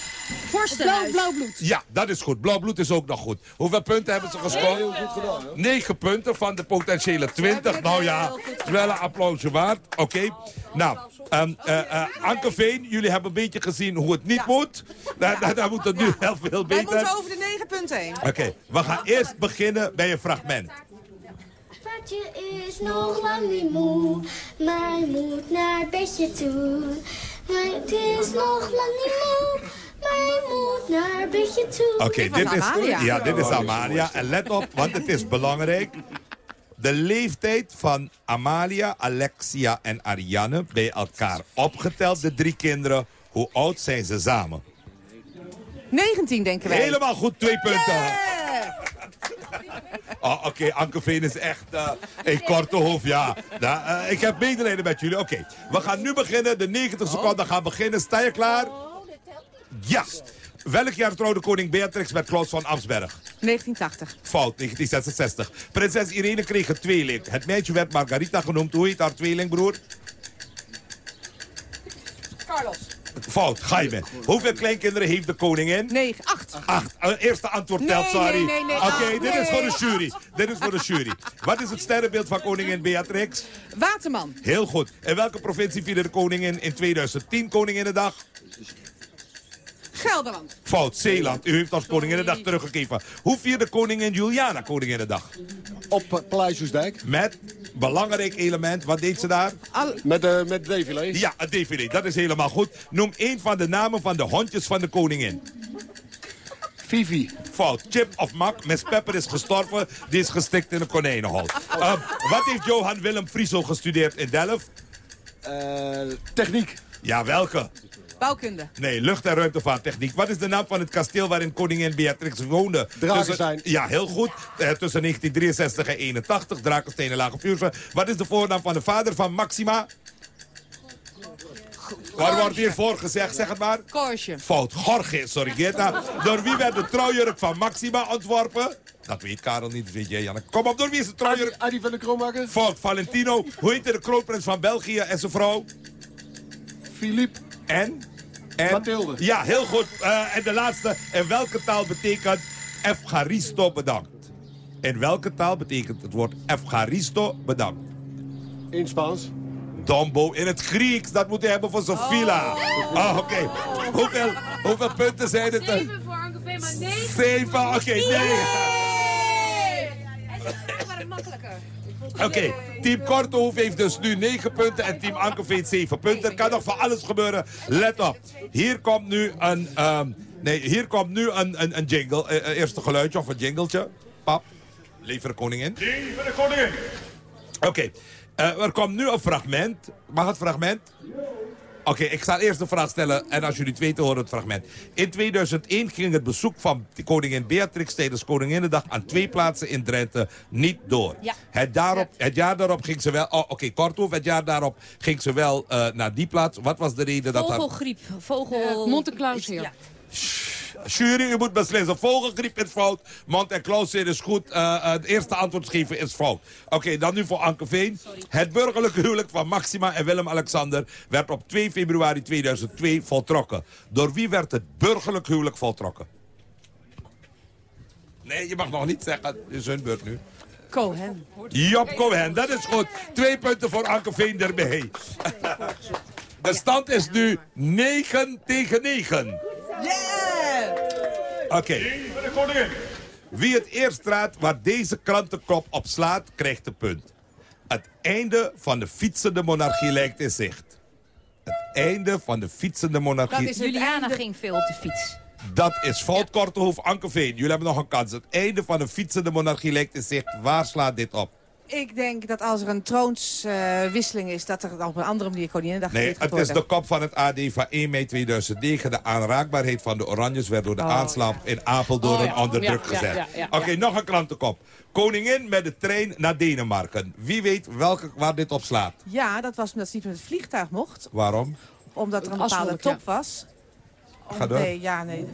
Blauw, blauw bloed. Ja, dat is goed. Blauw bloed is ook nog goed. Hoeveel punten hebben ze gescoord? Goed gedaan, hè? 9 punten van de potentiële 20. Nou ja, het is wel een applausje waard. Oké. Nou, ehm eh, eh, Anke Veen, jullie hebben een beetje gezien hoe het niet moet. Daar, daar, daar moet het nu heel veel Wij beter. moeten over de negen punten heen. Oké, we gaan eerst beginnen bij een fragment. Patje is nog lang niet moe, maar moet naar bedje toe. Maar het is nog lang niet moe, maar moet naar bedje toe. Oké, dit, is, ja, dit is Amalia. En let op, want het is belangrijk. De leeftijd van Amalia, Alexia en Ariane bij elkaar opgeteld, de drie kinderen. Hoe oud zijn ze samen? 19 denken wij. Helemaal goed, twee punten. Oh, Oké, Anke Veen is echt eh een korte hoofd, ja. Nou, eh, ik heb medelijden met jullie. Oké, we gaan nu beginnen. De 90 seconden gaan beginnen. Sta je klaar? Ja. Welk jaar trouwde koning Beatrix met Klaus van Amsberg? 1980. Fout, 1966. Prinses Irene kreeg een tweeling. Het meisje werd Margarita genoemd. Hoe heet haar tweelingbroer? Carlos. Fout, Jaime. Hoeveel kleinkinderen heeft de koningin? 9, 8. Acht. Eh, eerste antwoord telt, Nee, sorry. nee, nee, nee. Oké, dit is voor de nee. jury. Dit is voor de jury. Wat is het sterrenbeeld van koningin Beatrix? Waterman. Heel goed. In welke provincie vierde de koningin in 2010 Koninginnedag? Gelderland. Fout, Zeeland. U heeft als Koninginnedag teruggegeven. Hoe vierde koningin Juliana Koninginnedag? Op uh, Paleisjesdijk. Met, belangrijk element, wat deed ze daar? Met, uh, met défilé. Ja, het dat is helemaal goed. Noem één van de namen van de hondjes van de koningin. Vivi. Fout. Chip of Mak, Miss Pepper is gestorven. Die is gestikt in een konijnenhol. Uh, wat heeft Johan Willem Frieso gestudeerd in Delft? Uh, techniek. Ja, welke? Bouwkunde. Nee, lucht- en ruimtevaarttechniek. Wat is de naam van het kasteel waarin koningin Beatrix woonde? Drakenstein. Tussen- ja, heel goed. Eh, tussen 1963 en 81. Drakenstein en Lage. Wat is de voornaam van de vader van Maxima? Waar wordt hier voor gezegd? Zeg het maar. Korsje. Fout. Jorge, sorry Geta. Door wie werd de trouwjurk van Maxima ontworpen? Dat weet Karel niet, dat weet jij Janneke. Kom op, door wie is de trouwjurk? Adi van de Kroonmaker. Fout. Valentino. Hoe heette de kroonprins van België en zijn vrouw? Philippe. En? en? Mathilde. Ja, heel goed. Eh, en de laatste. In welke taal betekent Efgaristo bedankt? In welke taal betekent het woord Efgaristo bedankt? In Spaans. Dombo in het Grieks. Dat moet je hebben voor zijn villa. Oh, oké. Hoeveel, hoeveel punten zijn het? er? Zeven voor Anke maar negen. Zeven, oké, negen. maar makkelijker. Oké, team Kortehoef heeft dus nu 9 punten en team Ankerveen 7 punten. Er kan nog van alles gebeuren. Let op. Hier komt nu een, ehm, nee, hier komt nu een, een, een jingle. Eh, eh, eerst een geluidje of een jingletje. Pap, lever de koningin. Lever de koningin. Oké, eh, er komt nu een fragment. Mag het fragment? Oké, ik zal eerst de vraag stellen en als jullie het weten horen het fragment. In 2001 ging het bezoek van de koningin Beatrix tijdens Koninginnedag aan twee plaatsen in Drenthe niet door. Ja. Het, daarop, het jaar daarop ging ze wel, oh, oké, Korthoef, het jaar daarop ging ze wel eh, naar die plaats. Wat was de reden dat... haar- Vogelgriep. Vogel... Monte Claus hier. Ja. Jury, u moet beslissen. Vogelgriep is fout. Mond- en klauwzeer is goed. Uh, het eerste antwoord geven is fout. Oké, dan nu voor Anke Veen. Het burgerlijke huwelijk van Maxima en Willem-Alexander... werd op 2 februari 2002 voltrokken. Door wie werd het burgerlijk huwelijk voltrokken? Nee, je mag nog niet zeggen. Het is hun beurt nu. Cohen. Job Cohen, dat is goed. Twee punten voor Anke Veen erbij. De stand is nu 9 tegen 9. Yeah! Oké. Wie het eerst raadt waar deze krantenkop op slaat, krijgt de punt. Het einde van de fietsende monarchie lijkt in zicht. Het einde van de fietsende monarchie... Dat is Juliana ging veel op de fiets. Dat is fout, Kortehoef, Ankeveen. Jullie hebben nog een kans. Het einde van de fietsende monarchie lijkt in zicht. Waar slaat dit op? Ik denk dat als er een troonswisseling is... dat er op een andere manier Koninginnedag Nee, het is de kop van het AD van 1 mei 2009. De aanraakbaarheid van de Oranjes werd door de Oh, aanslag in Apeldoorn Oh, ja. onder Ja, druk ja, gezet. ja, ja, Oké, ja. nog een krantenkop. Koningin met de trein naar Denemarken. Wie weet welke, waar dit op slaat? Ja, dat was omdat ze niet met het vliegtuig mocht. Waarom? Omdat er een bepaalde top was. Ga door. Nee, ja, nee.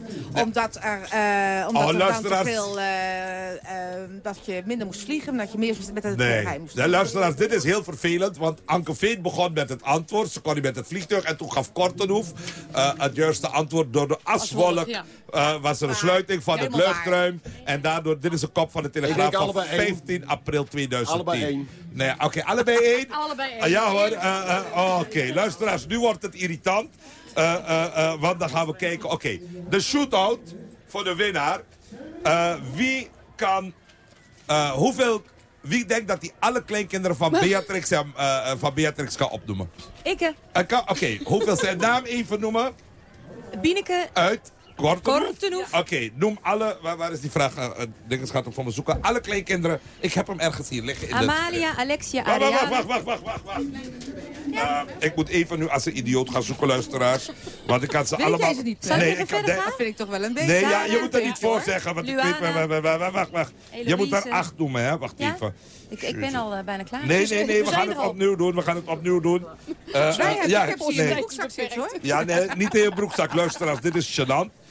Omdat er, eh omdat Oh, er dan te veel... eh, eh, dat je minder moest vliegen, dat je meer met het Nee, moest de luisteraars, dit is heel vervelend, want Anke Veen begon met het antwoord. Ze kon niet met het vliegtuig en toen gaf Kortenhoef eh, het juiste antwoord. Door de aswolk ja. eh, was er een sluiting van het luchtruim. En daardoor, dit is een kop van de Telegraaf van allebei één. 15 april 2010. Allebei één. Nee, oké, allebei één? Allebei één. Ah, ja hoor, eh, eh, oh, oké. Luisteraars, nu wordt het irritant. Eh, eh, eh, want dan gaan we kijken. Oké, de shootout voor de winnaar. Eh, wie kan... eh, hoeveel... Wie denkt dat hij alle kleinkinderen van (laughs) Beatrix, eh, eh, van Beatrix kan opnoemen? Ikke, Oké, hoeveel zijn naam even noemen? Bieneke, Uit Kortenhoef? Kortenhoef. Oké, noem alle... Waar, waar is die vraag? Uh, Dinges gaat hem voor me zoeken. Alle kleinkinderen. Ik heb hem ergens hier liggen. In de- Amalia, Alexia, Wacht, wacht, Ariane. wacht, wacht, wacht, wacht, wacht. Eh, ik moet even nu als een idioot gaan zoeken, luisteraars. Want ik kan ze Weet allemaal... jij ze niet? Zal ik nee, even ik kan verder de- gaan? Dat vind ik toch wel een beetje... Nee, ja, je moet er niet voor zeggen. Want ik weet... Wacht, wacht, wacht, wacht, wacht. Je moet er acht noemen, hè? Wacht Ja? even. Ik, ik ben al eh, bijna klaar. Nee, Dus nee, nee, we gaan het opnieuw doen. We gaan het opnieuw doen. Eh, eh, Wij, ja, ik heb ons in nee. de broekzak zitten, hoor. Ja, nee, niet in je broekzak, luisteraars. Dit is gênant.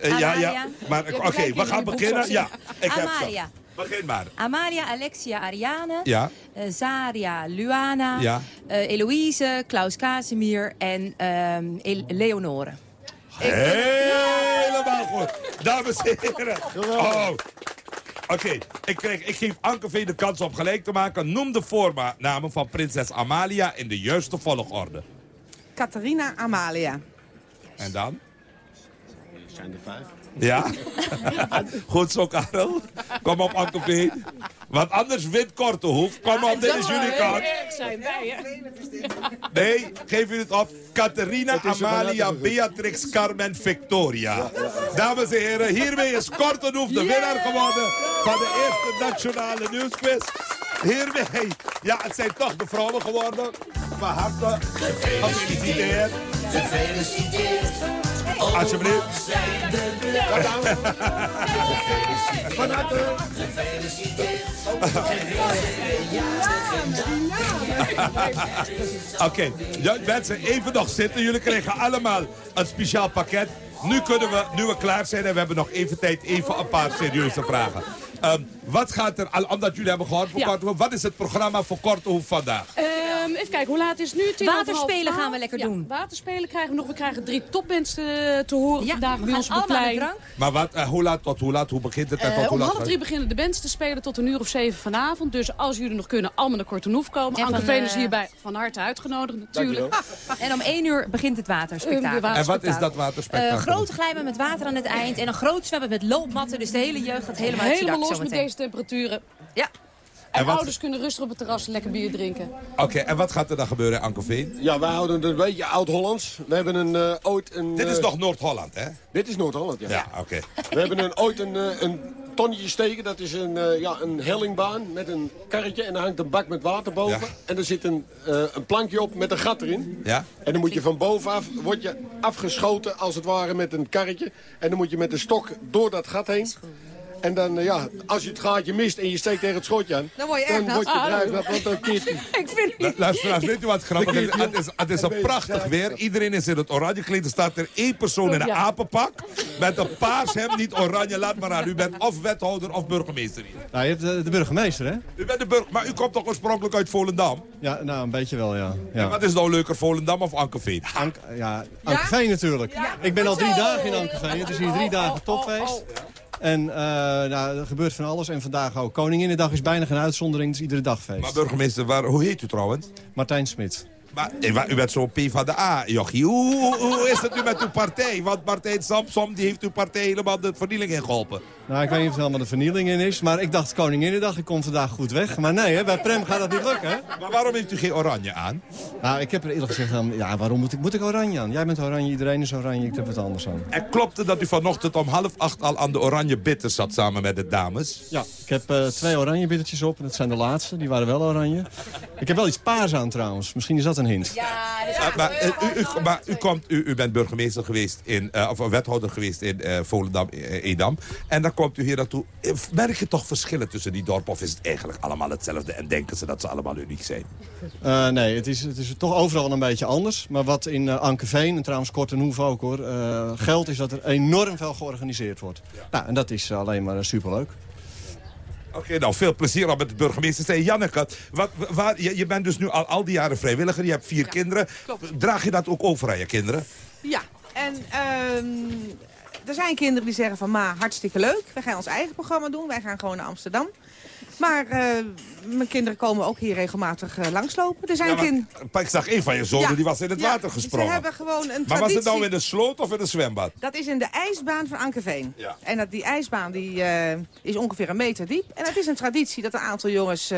Eh, ja, ja. Maar oké, we gaan beginnen. Ja, ik heb Amalia. ze. Begin maar. Amalia, Alexia, Ariane. Ja. eh, Zaria, Luana. Ja. eh, Eloïse, Klaus Casimir en ehm, Leonore. Helemaal goed. Dames en heren. Oh. Oké, ik, krijg- ik geef Ankeveen de kans om gelijk te maken. Noem de voornamen van prinses Amalia in de juiste volgorde. Catharina Amalia. En dan? Zijn er vijf. Ja? (laughs) Goed zo, Karel. Kom op, Ankeveen. Want anders wint Kortehoef. Kom op, dit is jullie erg zijn wij, hè? Nee, geef u het op. Catharina, er Amalia, Beatrix, Carmen, Victoria. Dames en heren, hiermee is Kortenhoef de winnaar geworden van de eerste nationale nieuwsquiz. Hiermee, ja, het zijn toch de vrouwen geworden. Van harte gefeliciteerd. Gefeliciteerd. Alsjeblieft. Van harte. Oké, ja, mensen, even nog zitten. Jullie krijgen allemaal een speciaal pakket. Nu kunnen we, nu we klaar zijn en we hebben nog even tijd, even een paar serieuze vragen. Ehm, wat gaat er, al omdat jullie hebben gehoord voor Ja. Wat is het programma voor Kortehoef vandaag? Ehm, even kijken, hoe laat is het nu? Tien Waterspelen gaan we lekker Ja, doen. Waterspelen krijgen we nog. We krijgen drie topbands eh, te horen Ja, vandaag we bij gaan ons op het allemaal aan de plein. drank. Maar wat, eh, hoe laat tot hoe laat? Hoe begint het en Eh, tot hoe om half drie beginnen de bands te spelen tot een uur of zeven vanavond. Dus als jullie nog kunnen, allemaal naar Kortenhoef komen. En Anke Veen is hierbij van harte uitgenodigd natuurlijk. (laughs) En om één uur begint het waterspektakel. De En wat is dat Een waterspektakel? grote glijbaan met water aan het eind. En een groot zwemmen met loopmatten. Dus de hele jeugd gaat helemaal uit Helemaal los met deze temperaturen. Ja. En, En wat- ouders kunnen rustig op het terras lekker bier drinken. Oké, en wat gaat er dan gebeuren in Ankeveen? Ja, wij houden het een beetje oud-Hollands. We hebben een, eh, ooit een... Dit is eh, nog Noord-Holland, hè? Dit is Noord-Holland, ja. Ja, oké. We hebben een, ooit een, eh, een tonnetje steken. Dat is een, eh, ja, een hellingbaan met een karretje. En daar hangt een bak met water boven. Ja. En er zit een, eh, een plankje op met een gat erin. Ja? En dan moet je van bovenaf, word je afgeschoten als het ware met een karretje. En dan moet je met de stok door dat gat heen. En dan, eh, ja, als je het gaatje mist en je steekt tegen het schotje aan... Dan word je erg Dan word je nat. drijfnat, want dan keert. (laughs) Ik vind Lu- Luisteraars, weet u wat grappig is? Het is, het is een prachtig weer. Iedereen is in het oranje gekleed. Er staat er één persoon in een Ja. apenpak. Met een paars hemd, niet oranje. Laat maar aan. U bent of wethouder of burgemeester hier. Nou, je hebt de, de burgemeester, hè? U bent de burger, maar u komt toch oorspronkelijk uit Volendam? Ja, nou, een beetje wel, ja. En ja. wat is nou leuker, Volendam of Ankeveen? Ank, ja, Ankeveen natuurlijk. Ik ben al drie dagen in Ankeveen. Het is hier drie dagen topfeest. En eh, nou, er gebeurt van alles. En vandaag ook. Koninginnedag is bijna geen uitzondering. Het is iedere dag feest. Maar burgemeester, waar, hoe heet u trouwens? Martijn Smit. Maar eh, u bent zo'n P van de A, jochie. Hoe, hoe, hoe is het nu met uw partij? Want Martijn Samsom die heeft uw partij helemaal de vernieling ingeholpen. Nou, ik weet niet of het helemaal de vernieling in is. Maar ik dacht Koninginnedag, ik kom vandaag goed weg. Maar nee, hè, bij Prem gaat dat niet lukken. Maar waarom heeft u geen oranje aan? Nou, ik heb er eerlijk gezegd aan... Ja, waarom moet ik, moet ik oranje aan? Jij bent oranje, iedereen is oranje. Ik heb het anders aan. En klopte dat u vanochtend om half acht al aan de oranje bitter zat samen met de dames? Ja, ik heb eh, twee oranje bittertjes op. En dat zijn de laatste. Die waren wel oranje. Ik heb wel iets paars aan trouwens. Misschien is dat een hint. Ah, maar, eh, u, u, maar u, komt, u, u bent burgemeester geweest, in, eh, of wethouder geweest in eh, Volendam, Edam. En dan komt u hier naartoe. Eh, Merk je toch verschillen tussen die dorpen? Of is het eigenlijk allemaal hetzelfde en denken ze dat ze allemaal uniek zijn? Eh, nee, het is, het is toch overal een beetje anders. Maar wat in uh, Ankeveen, en trouwens Kortenhoef ook hoor, uh, geldt... is dat er enorm veel georganiseerd wordt. Nou, en dat is alleen maar superleuk. Oké, nou veel plezier al met de burgemeester. Zei Janneke, wat, waar, je, je bent dus nu al, al die jaren vrijwilliger. Je hebt vier Ja, kinderen. klopt. Draag je dat ook over aan je kinderen? Ja, en ehm, er zijn kinderen die zeggen van... ma, hartstikke leuk, wij gaan ons eigen programma doen. Wij gaan gewoon naar Amsterdam. Maar eh, mijn kinderen komen ook hier regelmatig eh, langslopen. Er zijn Ja, maar- kind... Ik zag een van je zonen, Ja, die was in het ja, water gesprongen. Ze hebben gewoon een Maar was het nou traditie- in de sloot of in een zwembad? Dat is in de ijsbaan van Ankeveen. En dat, die ijsbaan die, eh, is ongeveer een meter diep. En het is een traditie dat een aantal jongens...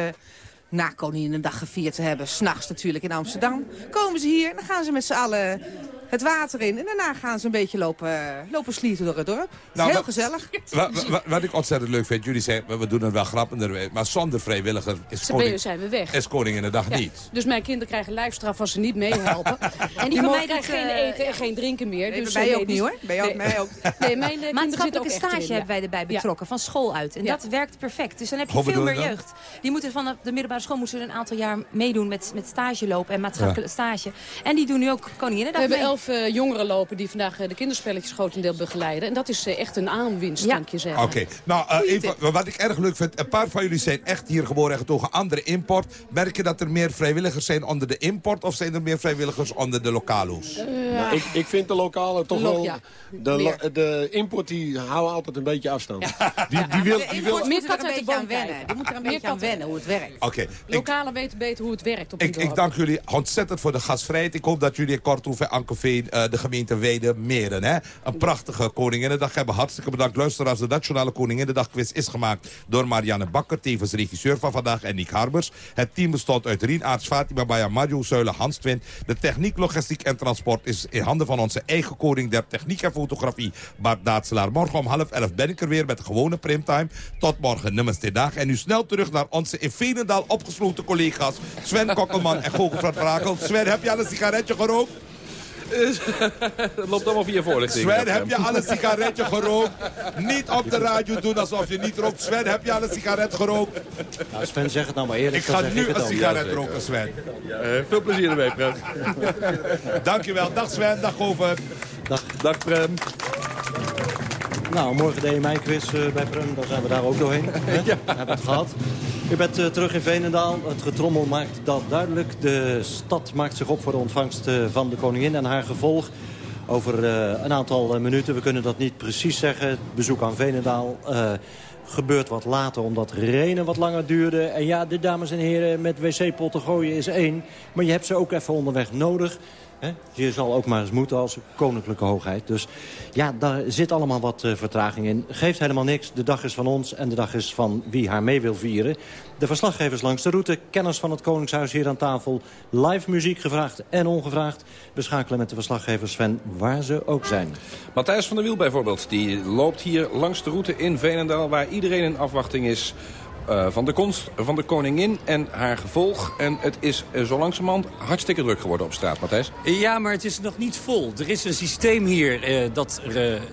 na Koninginnedag gevierd te hebben, s'nachts natuurlijk in Amsterdam... komen ze hier en dan gaan ze met z'n allen het water in. En daarna gaan ze een beetje lopen, lopen slieten door het dorp. Het is Nou, heel wat- gezellig. (laughs) Wa- wa- wa- wat ik ontzettend leuk vind, jullie zeggen, we doen het wel grappender, maar zonder vrijwilliger is, Ze koning, zijn we weg. is koning in de dag Ja, niet. Dus mijn kinderen krijgen lijfstraf als ze niet meehelpen. (laughs) en die, Die van mij krijgen geen eh, eten en geen drinken meer. Nee, dus bij mij eh, ook niet, hoor. Bij jou- nee. mij ook. (laughs) Nee, mijn eh, kinderen zitten ook Maatschappelijke stage in, ja. hebben wij erbij betrokken, van school uit. En Ja. dat werkt perfect. Dus dan heb je Hoe veel meer dat? jeugd. Die moeten vanaf de middelbare school moeten een aantal jaar meedoen met, met stage lopen en maatschappelijke stage. En die doen nu ook We Koninginnedag hebben mee. Elf eh, jongeren lopen die vandaag eh, de kinderspelletjes grotendeel begeleiden. En dat is eh, echt een aanwinst, kan ik je zeggen. Oké, nou eh, even, wat ik erg leuk vind, een paar van jullie zijn echt hier geboren en getogen, andere import. Merk je dat er meer vrijwilligers zijn onder de import of zijn er meer vrijwilligers onder de lokalo's? Nou, ik, ik vind de lokale toch Lo- wel... ja, de, lo- meer. de import die houden altijd een beetje afstand. Die, die wil, die wil, moet er kat uit de beetje aan boom wennen. Die moet er een Meer beetje aan wennen hoe het werkt. Oké, Lokalen weten beter hoe het werkt op ik, ik dank jullie ontzettend voor de gastvrijheid. Ik hoop dat jullie in Korthoef en Eh, de gemeente Weide meren. Hè? Een prachtige Koninginnedag hebben. Hartstikke bedankt luisteraars. De Nationale Koninginnedag quiz is gemaakt door Marianne Bakker, tevens regisseur van vandaag en Nick Harbers. Het team bestond uit Rien Aarts, Fatima Baya, Mario Zuilen, Hans Twint. De techniek, logistiek en transport is in handen van onze eigen koning der techniek en fotografie, Bart Daatselaar. Morgen om half elf ben ik er weer met gewone primtime. Tot morgen, nummers dit dag. En nu snel terug naar onze in Veenendaal opgesloten collega's Sven Kokkelman en Gogo van Brakel. Sven, heb je al een sigaretje gerookt? (laughs) Het loopt allemaal via voorlichting. Sven, heb je al een sigaretje gerookt? Niet op de radio doen alsof je niet rookt. Sven, heb je al een sigaret gerookt? Nou, Sven, zeg het nou maar eerlijk. Ik ga nu een sigaret roken, Sven. Eh, veel plezier ermee, Prem. Dankjewel. Dag Sven, dag Over. Dag. Dag Prem. Nou, morgen de mijn quiz eh, bij Prem, dan zijn we daar ook doorheen. (laughs) hè? We hebben het gehad. U bent eh, terug in Veenendaal. Het getrommel maakt dat duidelijk. De stad maakt zich op voor de ontvangst eh, van de koningin en haar gevolg. Over een aantal minuten, we kunnen dat niet precies zeggen. Het bezoek aan Veenendaal gebeurt wat later omdat Renen wat langer duurde. En ja, de dames en heren, met wc-potten gooien is één. Maar je hebt ze ook even onderweg nodig. Je zal ook maar eens moeten als koninklijke hoogheid. Dus ja, daar zit allemaal wat eh, vertraging in. Geeft helemaal niks. De dag is van ons en de dag is van wie haar mee wil vieren. De verslaggevers langs de route, kenners van het Koningshuis hier aan tafel. Live muziek gevraagd en ongevraagd. We schakelen met de verslaggevers Sven waar ze ook zijn. Matthijs van der Wiel bijvoorbeeld, die loopt hier langs de route in Veenendaal... waar iedereen in afwachting is uh, van de konst van de koningin en haar gevolg. En het is uh, zo langzamerhand hartstikke druk geworden op straat, Matthijs. Ja, maar het is nog niet vol. Er is een systeem hier uh, dat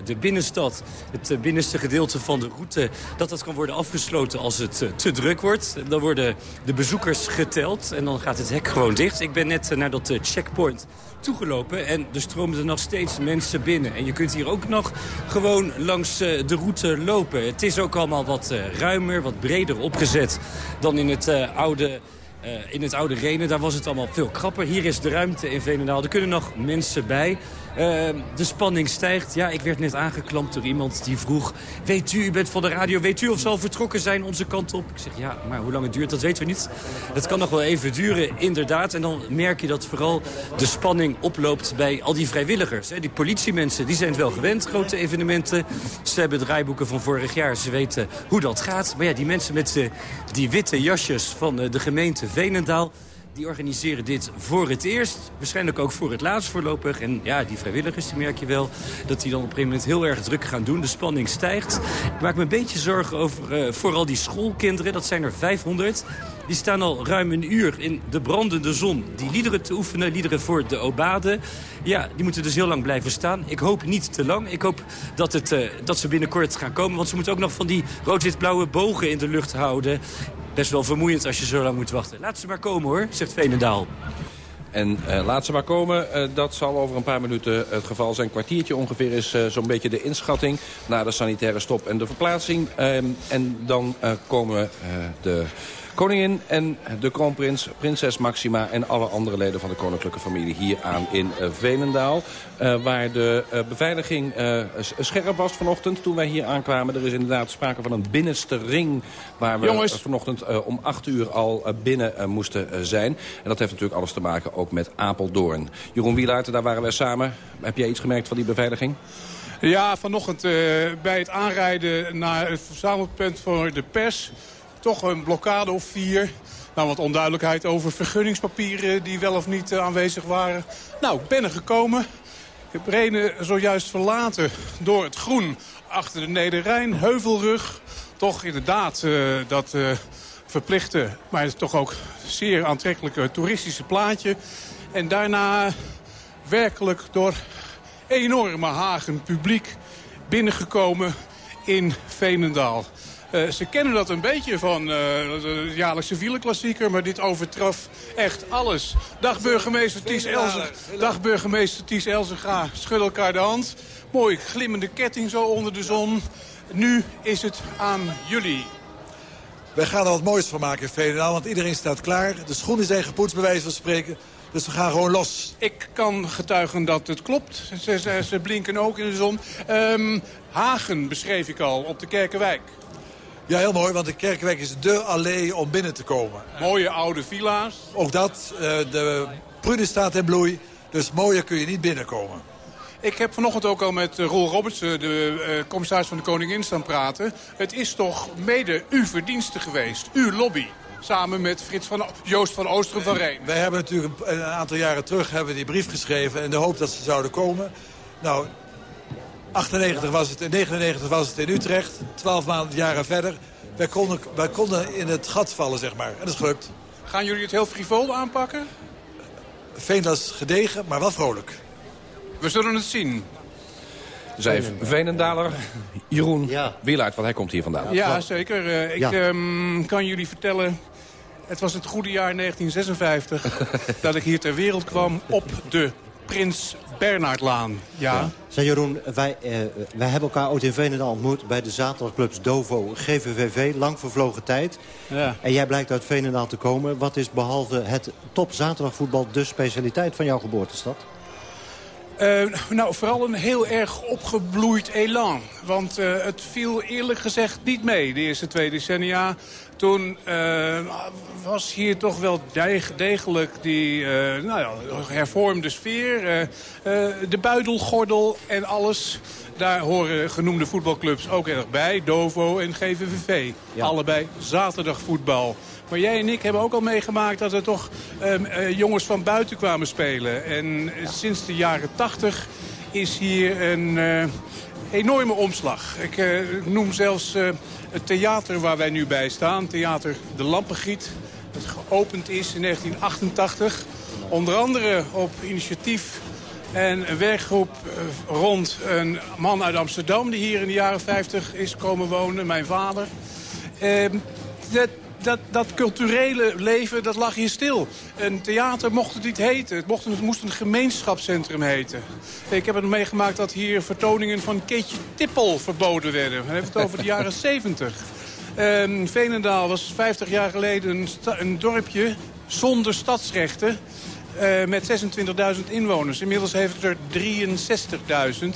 de binnenstad, het binnenste gedeelte van de route... dat dat kan worden afgesloten als het te druk wordt. Dan worden de bezoekers geteld en dan gaat het hek gewoon dicht. Ik ben net naar dat checkpoint toegelopen. En er stromen er nog steeds mensen binnen. En je kunt hier ook nog gewoon langs de route lopen. Het is ook allemaal wat ruimer, wat breder opgezet dan in het oude... Uh, in het oude Renen, daar was het allemaal veel krapper. Hier is de ruimte in Veenendaal. Er kunnen nog mensen bij. Uh, de spanning stijgt. Ja, ik werd net aangeklampt door iemand die vroeg... Weet u, u bent van de radio, weet u of ze al vertrokken zijn onze kant op? Ik zeg, ja, maar hoe lang het duurt, dat weten we niet. Het kan nog wel even duren, inderdaad. En dan merk je dat vooral de spanning oploopt bij al die vrijwilligers. Hè. Die politiemensen, die zijn het wel gewend, grote evenementen. Ze hebben draaiboeken van vorig jaar, ze weten hoe dat gaat. Maar ja, die mensen met uh, die witte jasjes van uh, de gemeente Veenendaal die organiseren dit voor het eerst. Waarschijnlijk ook voor het laatst voorlopig. En ja, die vrijwilligers, die merk je wel... dat die dan op een gegeven moment heel erg druk gaan doen. De spanning stijgt. Ik maak me een beetje zorgen over uh, vooral die schoolkinderen. Dat zijn er 500. Die staan al ruim een uur in de brandende zon. Die liederen te oefenen, liederen voor de obade. Ja, die moeten dus heel lang blijven staan. Ik hoop niet te lang. Ik hoop dat, het, uh, dat ze binnenkort gaan komen. Want ze moeten ook nog van die rood-wit-blauwe bogen in de lucht houden best wel vermoeiend als je zo lang moet wachten. Laat ze maar komen hoor, zegt Veenendaal. En uh, laat ze maar komen. Uh, dat zal over een paar minuten het geval zijn. kwartiertje ongeveer is zo'n beetje de inschatting... na de sanitaire stop en de verplaatsing. en dan komen de koningin en de kroonprins, prinses Maxima... en alle andere leden van de koninklijke familie hier aan in uh, Veenendaal. Uh, waar de uh, beveiliging scherp was vanochtend toen wij hier aankwamen. Er is inderdaad sprake van een binnenste ring... waar we Jongens. vanochtend om acht uur al binnen moesten zijn. En dat heeft natuurlijk alles te maken ook met Apeldoorn. Jeroen Wielaert, daar waren wij samen. Heb jij iets gemerkt van die beveiliging? Ja, vanochtend bij het aanrijden naar het verzamelpunt voor de pers toch een blokkade of vier. Nou, wat onduidelijkheid over vergunningspapieren die wel of niet uh, aanwezig waren. Nou, ik ben er gekomen. Ik heb Renen zojuist verlaten door het groen achter de Nederrijn. Heuvelrug. Toch inderdaad uh, dat uh, verplichte, maar toch ook zeer aantrekkelijke toeristische plaatje. En daarna werkelijk door enorme hagen publiek binnengekomen in Veenendaal. Uh, ze kennen dat een beetje van uh, de jaarlijkse fileklassieker, maar dit overtrof echt alles. Dag burgemeester Ties Elze, dag burgemeester Ties Elzega, schud elkaar de hand. Mooi glimmende ketting zo onder de zon. Nu is het aan jullie. Wij gaan er wat moois van maken in Veenendaal, want iedereen staat klaar. De schoenen zijn gepoetst, bij wijze van spreken. Dus we gaan gewoon los. Ik kan getuigen dat het klopt. Ze, ze, ze blinken ook in de zon. Um, Hagen beschreef ik al, op de Kerkenwijk. Ja, heel mooi, want de Kerkweg is de allee om binnen te komen. Mooie oude villa's. Ook dat, uh, de Prune staat in bloei, dus mooier kun je niet binnenkomen. Ik heb vanochtend ook al met Roel Robertsen, de uh, commissaris van de Koningin, staan praten. Het is toch mede uw verdienste geweest, uw lobby. Samen met Frits van, Joost van Oosteren van Rijn. Wij hebben natuurlijk een aantal jaren terug hebben die brief geschreven... in de hoop dat ze zouden komen. Nou, 98 was het, in 99 was het in Utrecht. 12 maanden, jaren verder. Wij konden, wij konden in het gat vallen, zeg maar. En dat is gelukt. Gaan jullie het heel frivol aanpakken? Veendas gedegen, maar wel vrolijk. We zullen het zien. Zij Veenendaler, Jeroen ja. Wielaert, want hij komt hier vandaan. Ja, zeker. Uh, ik ja. um, kan jullie vertellen... Het was het goede jaar (laughs) 1956 dat ik hier ter wereld kwam op de Prins Bernhardlaan. Ja. ja. Zeg Jeroen, wij, eh, wij hebben elkaar ooit in Veenendaal ontmoet... bij de zaterdagclubs Dovo, GVVV, lang vervlogen tijd. Ja. En jij blijkt uit Veenendaal te komen. Wat is behalve het top zaterdagvoetbal de specialiteit van jouw geboortestad? Uh, nou, vooral een heel erg opgebloeid elan. Want uh, het viel eerlijk gezegd niet mee, de eerste twee decennia. Toen uh, was hier toch wel degelijk die nou ja, hervormde sfeer. de buidelgordel en alles. Daar horen genoemde voetbalclubs ook erg bij. Dovo en GVVV. Ja. Allebei zaterdagvoetbal. Maar jij en ik hebben ook al meegemaakt dat er toch um, uh, jongens van buiten kwamen spelen. En ja. sinds de jaren tachtig is hier een, enorme omslag. Ik, uh, noem zelfs uh, het theater waar wij nu bij staan. Theater De Lampengiet. Dat geopend is in 1988. Onder andere op initiatief en een werkgroep rond een man uit Amsterdam... die hier in de jaren 50 is komen wonen, mijn vader. Ehm, dat, dat culturele leven, dat lag hier stil. Een theater mocht het niet heten. Het, mocht het moest een gemeenschapscentrum heten. Ik heb het meegemaakt dat hier vertoningen van Keetje Tippel verboden werden. We hebben het over de jaren (laughs) 70. Um, Veenendaal was 50 jaar geleden een, een dorpje zonder stadsrechten. Uh, met 26.000 inwoners. Inmiddels heeft het er 63.000.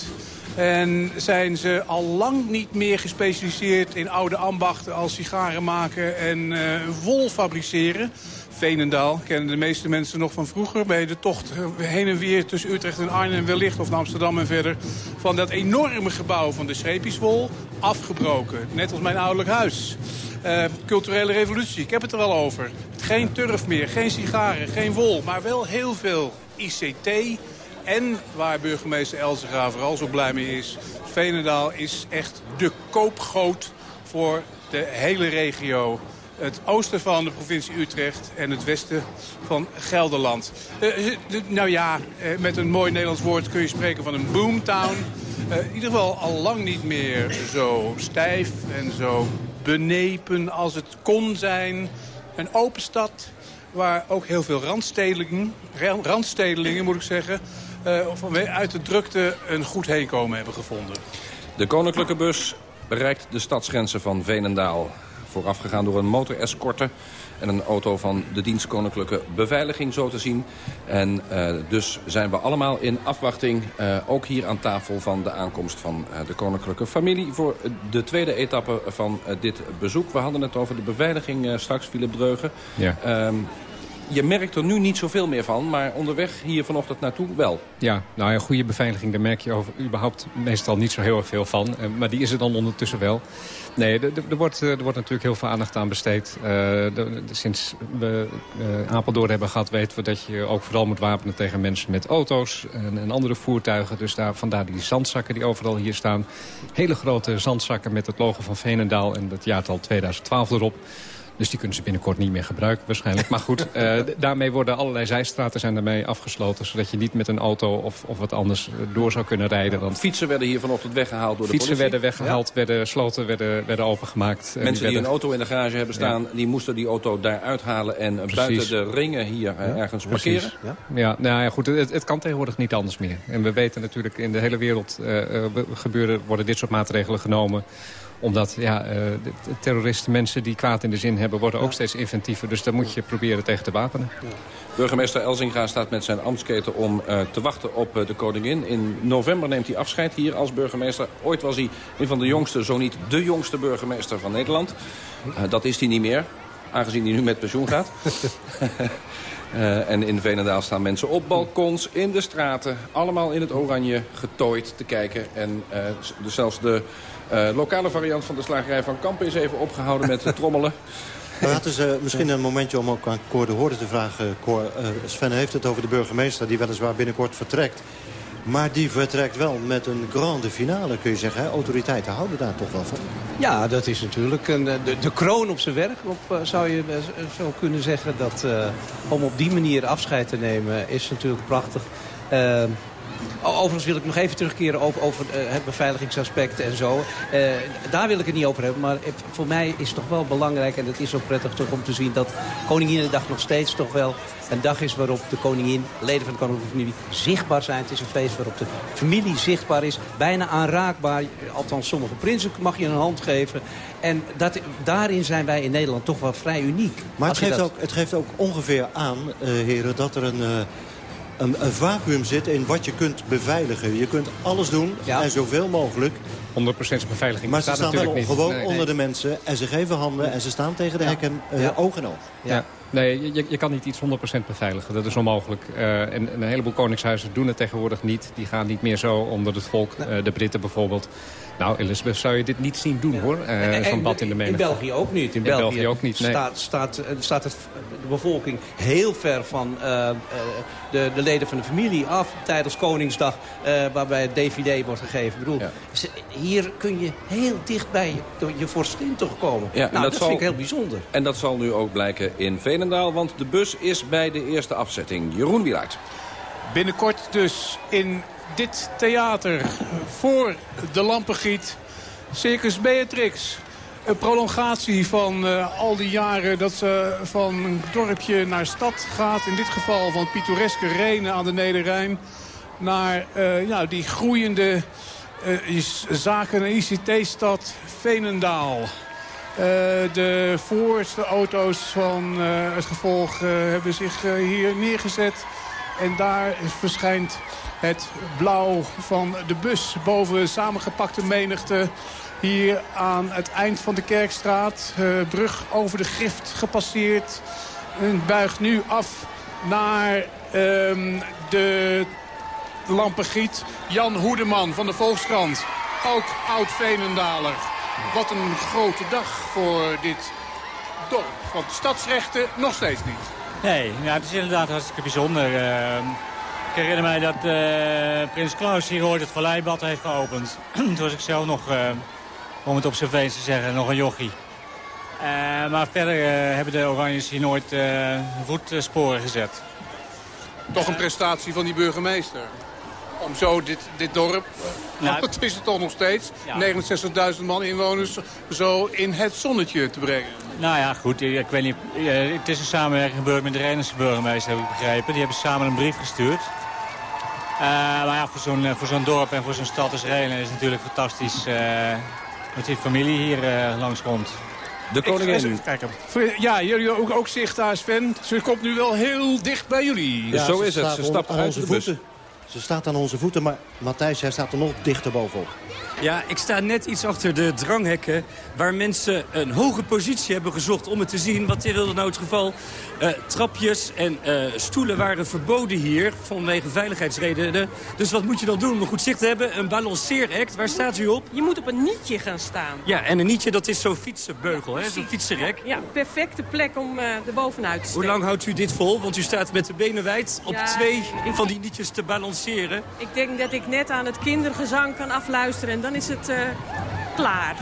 En zijn ze al lang niet meer gespecialiseerd in oude ambachten als sigaren maken en uh, wol fabriceren. Veenendaal kennen de meeste mensen nog van vroeger. Bij de tocht heen en weer tussen Utrecht en Arnhem wellicht, of naar Amsterdam en verder. Van dat enorme gebouw van de Schepieswol afgebroken. Net als mijn ouderlijk huis. Uh, culturele revolutie, ik heb het er al over. Geen turf meer, geen sigaren, geen wol, maar wel heel veel ICT, en waar burgemeester Elzega vooral zo blij mee is... Veenendaal is echt de koopgoot voor de hele regio. Het oosten van de provincie Utrecht en het westen van Gelderland. Uh, nou ja, uh, met een mooi Nederlands woord kun je spreken van een boomtown. Uh, in ieder geval al lang niet meer zo stijf en zo benepen als het kon zijn. Een open stad waar ook heel veel randstedelingen, randstedelingen moet ik zeggen uh, uit de drukte een goed heenkomen hebben gevonden. De koninklijke bus bereikt de stadsgrenzen van Veenendaal. Voorafgegaan door een motorescorte en een auto van de dienst Koninklijke Beveiliging zo te zien. En uh, dus zijn we allemaal in afwachting, uh, ook hier aan tafel van de aankomst van uh, de koninklijke familie... voor de tweede etappe van dit bezoek. We hadden het over de beveiliging straks, Philip Dreugen. Ja. Ehm, je merkt er nu niet zoveel meer van, maar onderweg hier vanochtend naartoe wel. Ja, nou ja, goede beveiliging, daar merk je over, überhaupt meestal niet zo heel erg veel van. Uh, maar die is er dan ondertussen wel. Nee, er wordt, er wordt natuurlijk heel veel aandacht aan besteed. De, sinds we uh, Apeldoorn hebben gehad, weten we dat je ook vooral moet wapenen tegen mensen met auto's en, en andere voertuigen. Dus daar, vandaar die zandzakken die overal hier staan. Hele grote zandzakken met het logo van Veenendaal en het jaartal 2012 erop. Dus die kunnen ze binnenkort niet meer gebruiken waarschijnlijk. Maar goed, uh, daarmee worden allerlei zijstraten zijn daarmee afgesloten. Zodat je niet met een auto of, of wat anders eh, door zou kunnen rijden. Want fietsen werden hier vanochtend weggehaald door de fietsen politie? Fietsen werden weggehaald, ja. werden sloten, werden, werden opengemaakt. Mensen die, werden... een auto in de garage hebben staan, ja. die moesten die auto daar uithalen... en Precies. buiten de ringen hier ja. ergens parkeren? Ja, ja, nou ja, goed, het, het, kan tegenwoordig niet anders meer. En we weten natuurlijk in de hele wereld uh, gebeuren, worden dit soort maatregelen genomen omdat ja, uh, terroristen, mensen die kwaad in de zin hebben... worden ook steeds inventiever. Dus daar moet je proberen tegen te wapenen. Burgemeester Elzinga staat met zijn ambtsketen om uh, te wachten op uh, de koningin. In november neemt hij afscheid hier als burgemeester. Ooit was hij een van de jongste, zo niet de jongste burgemeester van Nederland. dat is hij niet meer, aangezien hij nu met pensioen gaat. (laughs) (laughs) En in Venendaal staan mensen op balkons, in de straten. Allemaal in het oranje getooid te kijken. En dus zelfs de lokale variant van de slagerij van Kampen is even opgehouden met trommelen. Het is uh, misschien een momentje om ook aan Cor de Hoorde te vragen. Cor, uh, Sven heeft het over de burgemeester die weliswaar binnenkort vertrekt. Maar die vertrekt wel met een grande finale, kun je zeggen. Hè? Autoriteiten houden daar toch wel van. Ja, dat is natuurlijk een, de, de kroon op zijn werk, op, zou je zo kunnen zeggen. Dat, uh, om op die manier afscheid te nemen is natuurlijk prachtig. Uh, Overigens wil ik nog even terugkeren over, over uh, het beveiligingsaspect en zo. Uh, daar wil ik het niet over hebben. Maar voor mij is het toch wel belangrijk... en het is ook prettig toch om te zien dat Koninginnedag nog steeds toch wel een dag is waarop de koningin, leden van de koninklijke familie, zichtbaar zijn. Het is een feest waarop de familie zichtbaar is. Bijna aanraakbaar. Althans, sommige prinsen mag je een hand geven. En dat, daarin zijn wij in Nederland toch wel vrij uniek. Maar het geeft, dat... ook, het geeft ook ongeveer aan, uh, heren, dat er een... Uh, een, een vacuüm zit in wat je kunt beveiligen. Je kunt alles doen ja. en zoveel mogelijk. 100% beveiliging Maar ze staan wel niet. gewoon nee, onder de mensen en ze geven handen en ze staan tegen de hekken uh, ja. oog in oog. Ja. ja. Nee, je, je kan niet iets 100% beveiligen. Dat is onmogelijk. Uh, en, en, een heleboel koningshuizen doen het tegenwoordig niet. Die gaan niet meer zo onder het volk. Uh, de Britten bijvoorbeeld. Nou, Elisabeth, zou je dit niet zien doen, hoor. Uh, Zo'n bad in de menigte. In België ook niet. In, België, ook niet, nee. staat, staat, staat het, de bevolking heel ver van uh, de, de, leden van de familie af... tijdens Koningsdag, waarbij het DVD wordt gegeven. Ik bedoel, hier kun je heel dicht bij je, je vorstin toch komen. Ja, nou, dat, dat vind ik heel bijzonder. En dat zal nu ook blijken in Veenendaal... want de bus is bij de eerste afzetting. Jeroen Wieluid. Binnenkort dus in dit theater voor de Lampengiet. Circus Beatrix. Een prolongatie van uh, al die jaren dat ze van dorpje naar stad gaat. In dit geval van pittoreske Renen aan de Nederrijn. Naar uh, ja, die groeiende uh, zaken- en ICT-stad Veenendaal. de voorste auto's van het gevolg hebben zich hier neergezet. En daar verschijnt het blauw van de bus boven samengepakte menigte. Hier aan het eind van de Kerkstraat. Uh, brug over de Grift gepasseerd. En buigt nu af naar uh, de lampengiet. Jan Hoedeman van de Volkskrant. Ook oud-Veenendaler. Wat een grote dag voor dit dorp. Want stadsrechten nog steeds niet. Nee, ja, het is inderdaad hartstikke bijzonder. Uh, ik herinner mij dat uh, Prins Klaus hier ooit het Valleibad heeft geopend. (clears throat) Toen was ik zelf nog, uh, om het op zijn feest te zeggen, nog een jochie. Uh, maar verder hebben de Oranjes hier nooit voetsporen gezet. Toch een prestatie van die burgemeester? Om zo dit, dit dorp, nou, (laughs) dat is het toch nog steeds, ja. 69.000 man inwoners, zo in het zonnetje te brengen. Nou ja, goed, ik weet niet, het is een samenwerking gebeurd met de Renense burgemeester, heb ik begrepen. Die hebben samen een brief gestuurd. Uh, maar ja, voor zo'n voor zo'n dorp en voor zo'n stad als Renen is het natuurlijk fantastisch uh, dat die familie hier uh, langskomt. De koningin. Kijk Ja, jullie ook, ook zicht daar, Sven. Ze komt nu wel heel dicht bij jullie. Ja, zo is het. Ze stapt uit de bus. Voeten. Ze staat aan onze voeten, maar Matthijs, hij staat er nog dichter bovenop. Ja, ik sta net iets achter de dranghekken... waar mensen een hoge positie hebben gezocht om het te zien. Wat is nou het geval? Uh, trapjes en uh, stoelen waren verboden hier vanwege veiligheidsredenen. Dus wat moet je dan doen om een goed zicht te hebben? Een balanceeract, waar staat u op? Je moet op een nietje gaan staan. Ja, en een nietje dat is zo'n fietsenbeugel, hè? zo'n fietsenrek. Ja, perfecte plek om uh, er bovenuit te staan. Hoe lang houdt u dit vol? Want u staat met de benen wijd op twee van die nietjes te balanceren. Ik denk dat ik net aan het kindergezang kan afluisteren en dan is het klaar.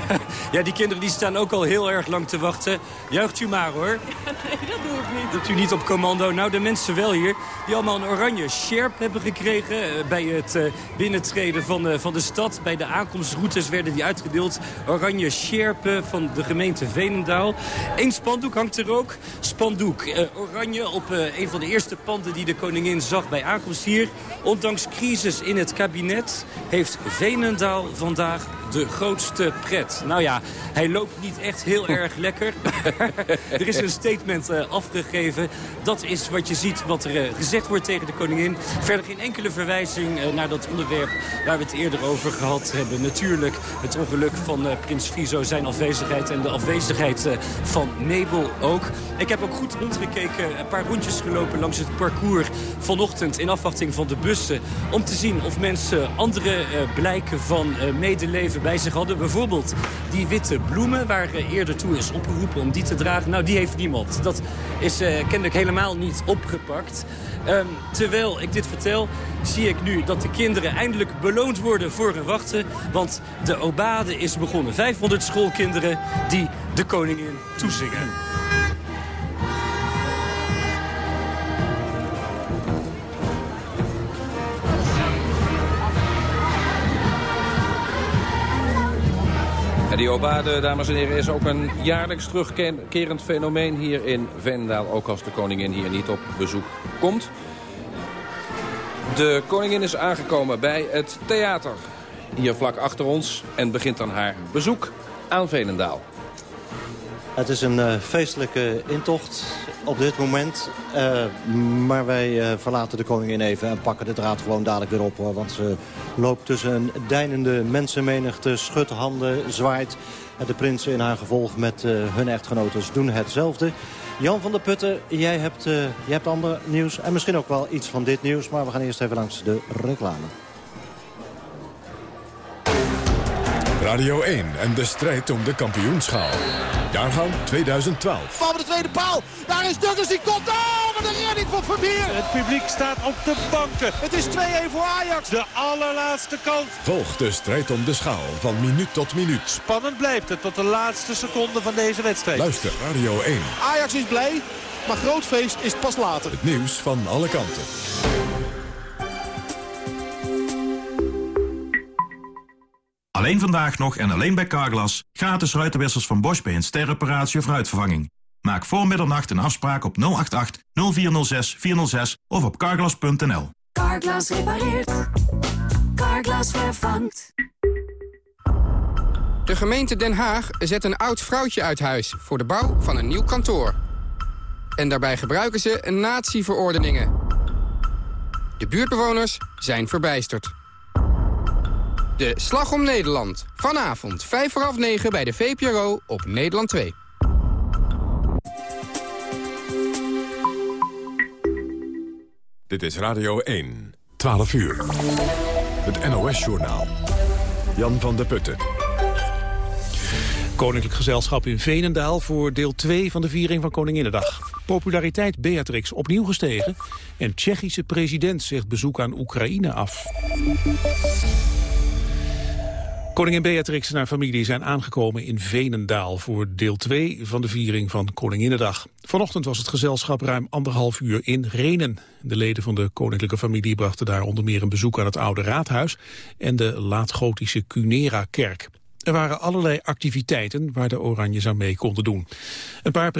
(laughs) ja, die kinderen die staan ook al heel erg lang te wachten. Juicht u maar hoor. (laughs) nee, dat doe ik niet. Dat u niet op commando. Nou, de mensen wel hier, die allemaal een oranje sjerp hebben gekregen... Eh, bij het uh, binnentreden van, uh, van de stad. Bij de aankomstroutes werden die uitgedeeld. Oranje sjerpen van de gemeente Veenendaal. Eén spandoek hangt er ook. Spandoek oranje op een van de eerste panden die de koningin zag bij aankomst hier. Ondanks crisis in het kabinet heeft Veenendaal vandaag de grootste pret. Nou ja, hij loopt niet echt heel (laughs) erg lekker. (laughs) er is een statement uh, afgegeven. Dat is wat je ziet wat er uh, gezegd wordt tegen de koningin. Verder geen enkele verwijzing uh, naar dat onderwerp waar we het eerder over gehad hebben. Natuurlijk het ongeluk van prins Friso, zijn afwezigheid en de afwezigheid van Mabel ook. Ik heb ook goed rondgekeken, een paar rondjes gelopen langs het parcours vanochtend in afwachting van de bussen. Om te zien of mensen andere blijken van medeleven bij zich hadden. Bijvoorbeeld die witte bloemen waar eerder toe is opgeroepen om die te dragen. Nou, die heeft niemand. Dat is uh, kennelijk helemaal niet opgepakt. Um, terwijl ik dit vertel, zie ik nu dat de kinderen eindelijk beloond worden voor hun wachten. Want de obade is begonnen. 500 schoolkinderen die de koningin toezingen. Die Obade, dames en heren, is ook een jaarlijks terugkerend fenomeen hier in Venendaal. Ook als de koningin hier niet op bezoek komt. De koningin is aangekomen bij het theater. Hier vlak achter ons en begint dan haar bezoek aan Venendaal. Het is een uh, feestelijke intocht op dit moment. Uh, maar wij uh, verlaten de koningin even en pakken de draad gewoon dadelijk weer op. Want ze loopt tussen een deinende mensenmenigte, schudt handen, zwaait. En de prinsen in haar gevolg met hun echtgenotes doen hetzelfde. Jan van der Putten, jij hebt, jij hebt ander nieuws en misschien ook wel iets van dit nieuws. Maar we gaan eerst even langs de reclame. Radio 1 en de strijd om de kampioenschaal. Jaargang 2012. Van de tweede paal. Daar is Douglas, die komt. Oh, wat een redding van Vermeer. Het publiek staat op de banken. Het is 2-1 voor Ajax. De allerlaatste kans. Volg de strijd om de schaal van minuut tot minuut. Spannend blijft het tot de laatste seconde van deze wedstrijd. Luister Radio 1. Ajax is blij, maar groot feest is pas later. Het nieuws van alle kanten. Alleen vandaag nog en alleen bij Carglass. Gratis ruitenwissers van Bosch bij een sterreparatie of ruitvervanging. Maak voor middernacht een afspraak op 088 0406 406 of op carglass.nl. Carglass repareert. Carglass vervangt. De gemeente Den Haag zet een oud vrouwtje uit huis... voor de bouw van een nieuw kantoor. En daarbij gebruiken ze natieverordeningen. De buurtbewoners zijn verbijsterd. De Slag om Nederland. Vanavond 5 voor half 9 bij de VPRO op Nederland 2. Dit is Radio 1. 12 uur. Het NOS-journaal. Jan van der Putten. Koninklijk Gezelschap in Venendaal voor deel 2 van de viering van Koninginnedag. Populariteit Beatrix opnieuw gestegen en Tsjechische president zegt bezoek aan Oekraïne af. Koningin Beatrix en haar familie zijn aangekomen in Venendaal... voor deel 2 van de viering van Koninginnedag. Vanochtend was het gezelschap ruim anderhalf uur in Renen. De leden van de koninklijke familie brachten daar onder meer een bezoek... aan het Oude Raadhuis en de laatgotische Cunera-kerk. Er waren allerlei activiteiten waar de Oranjes aan mee konden doen. Een paar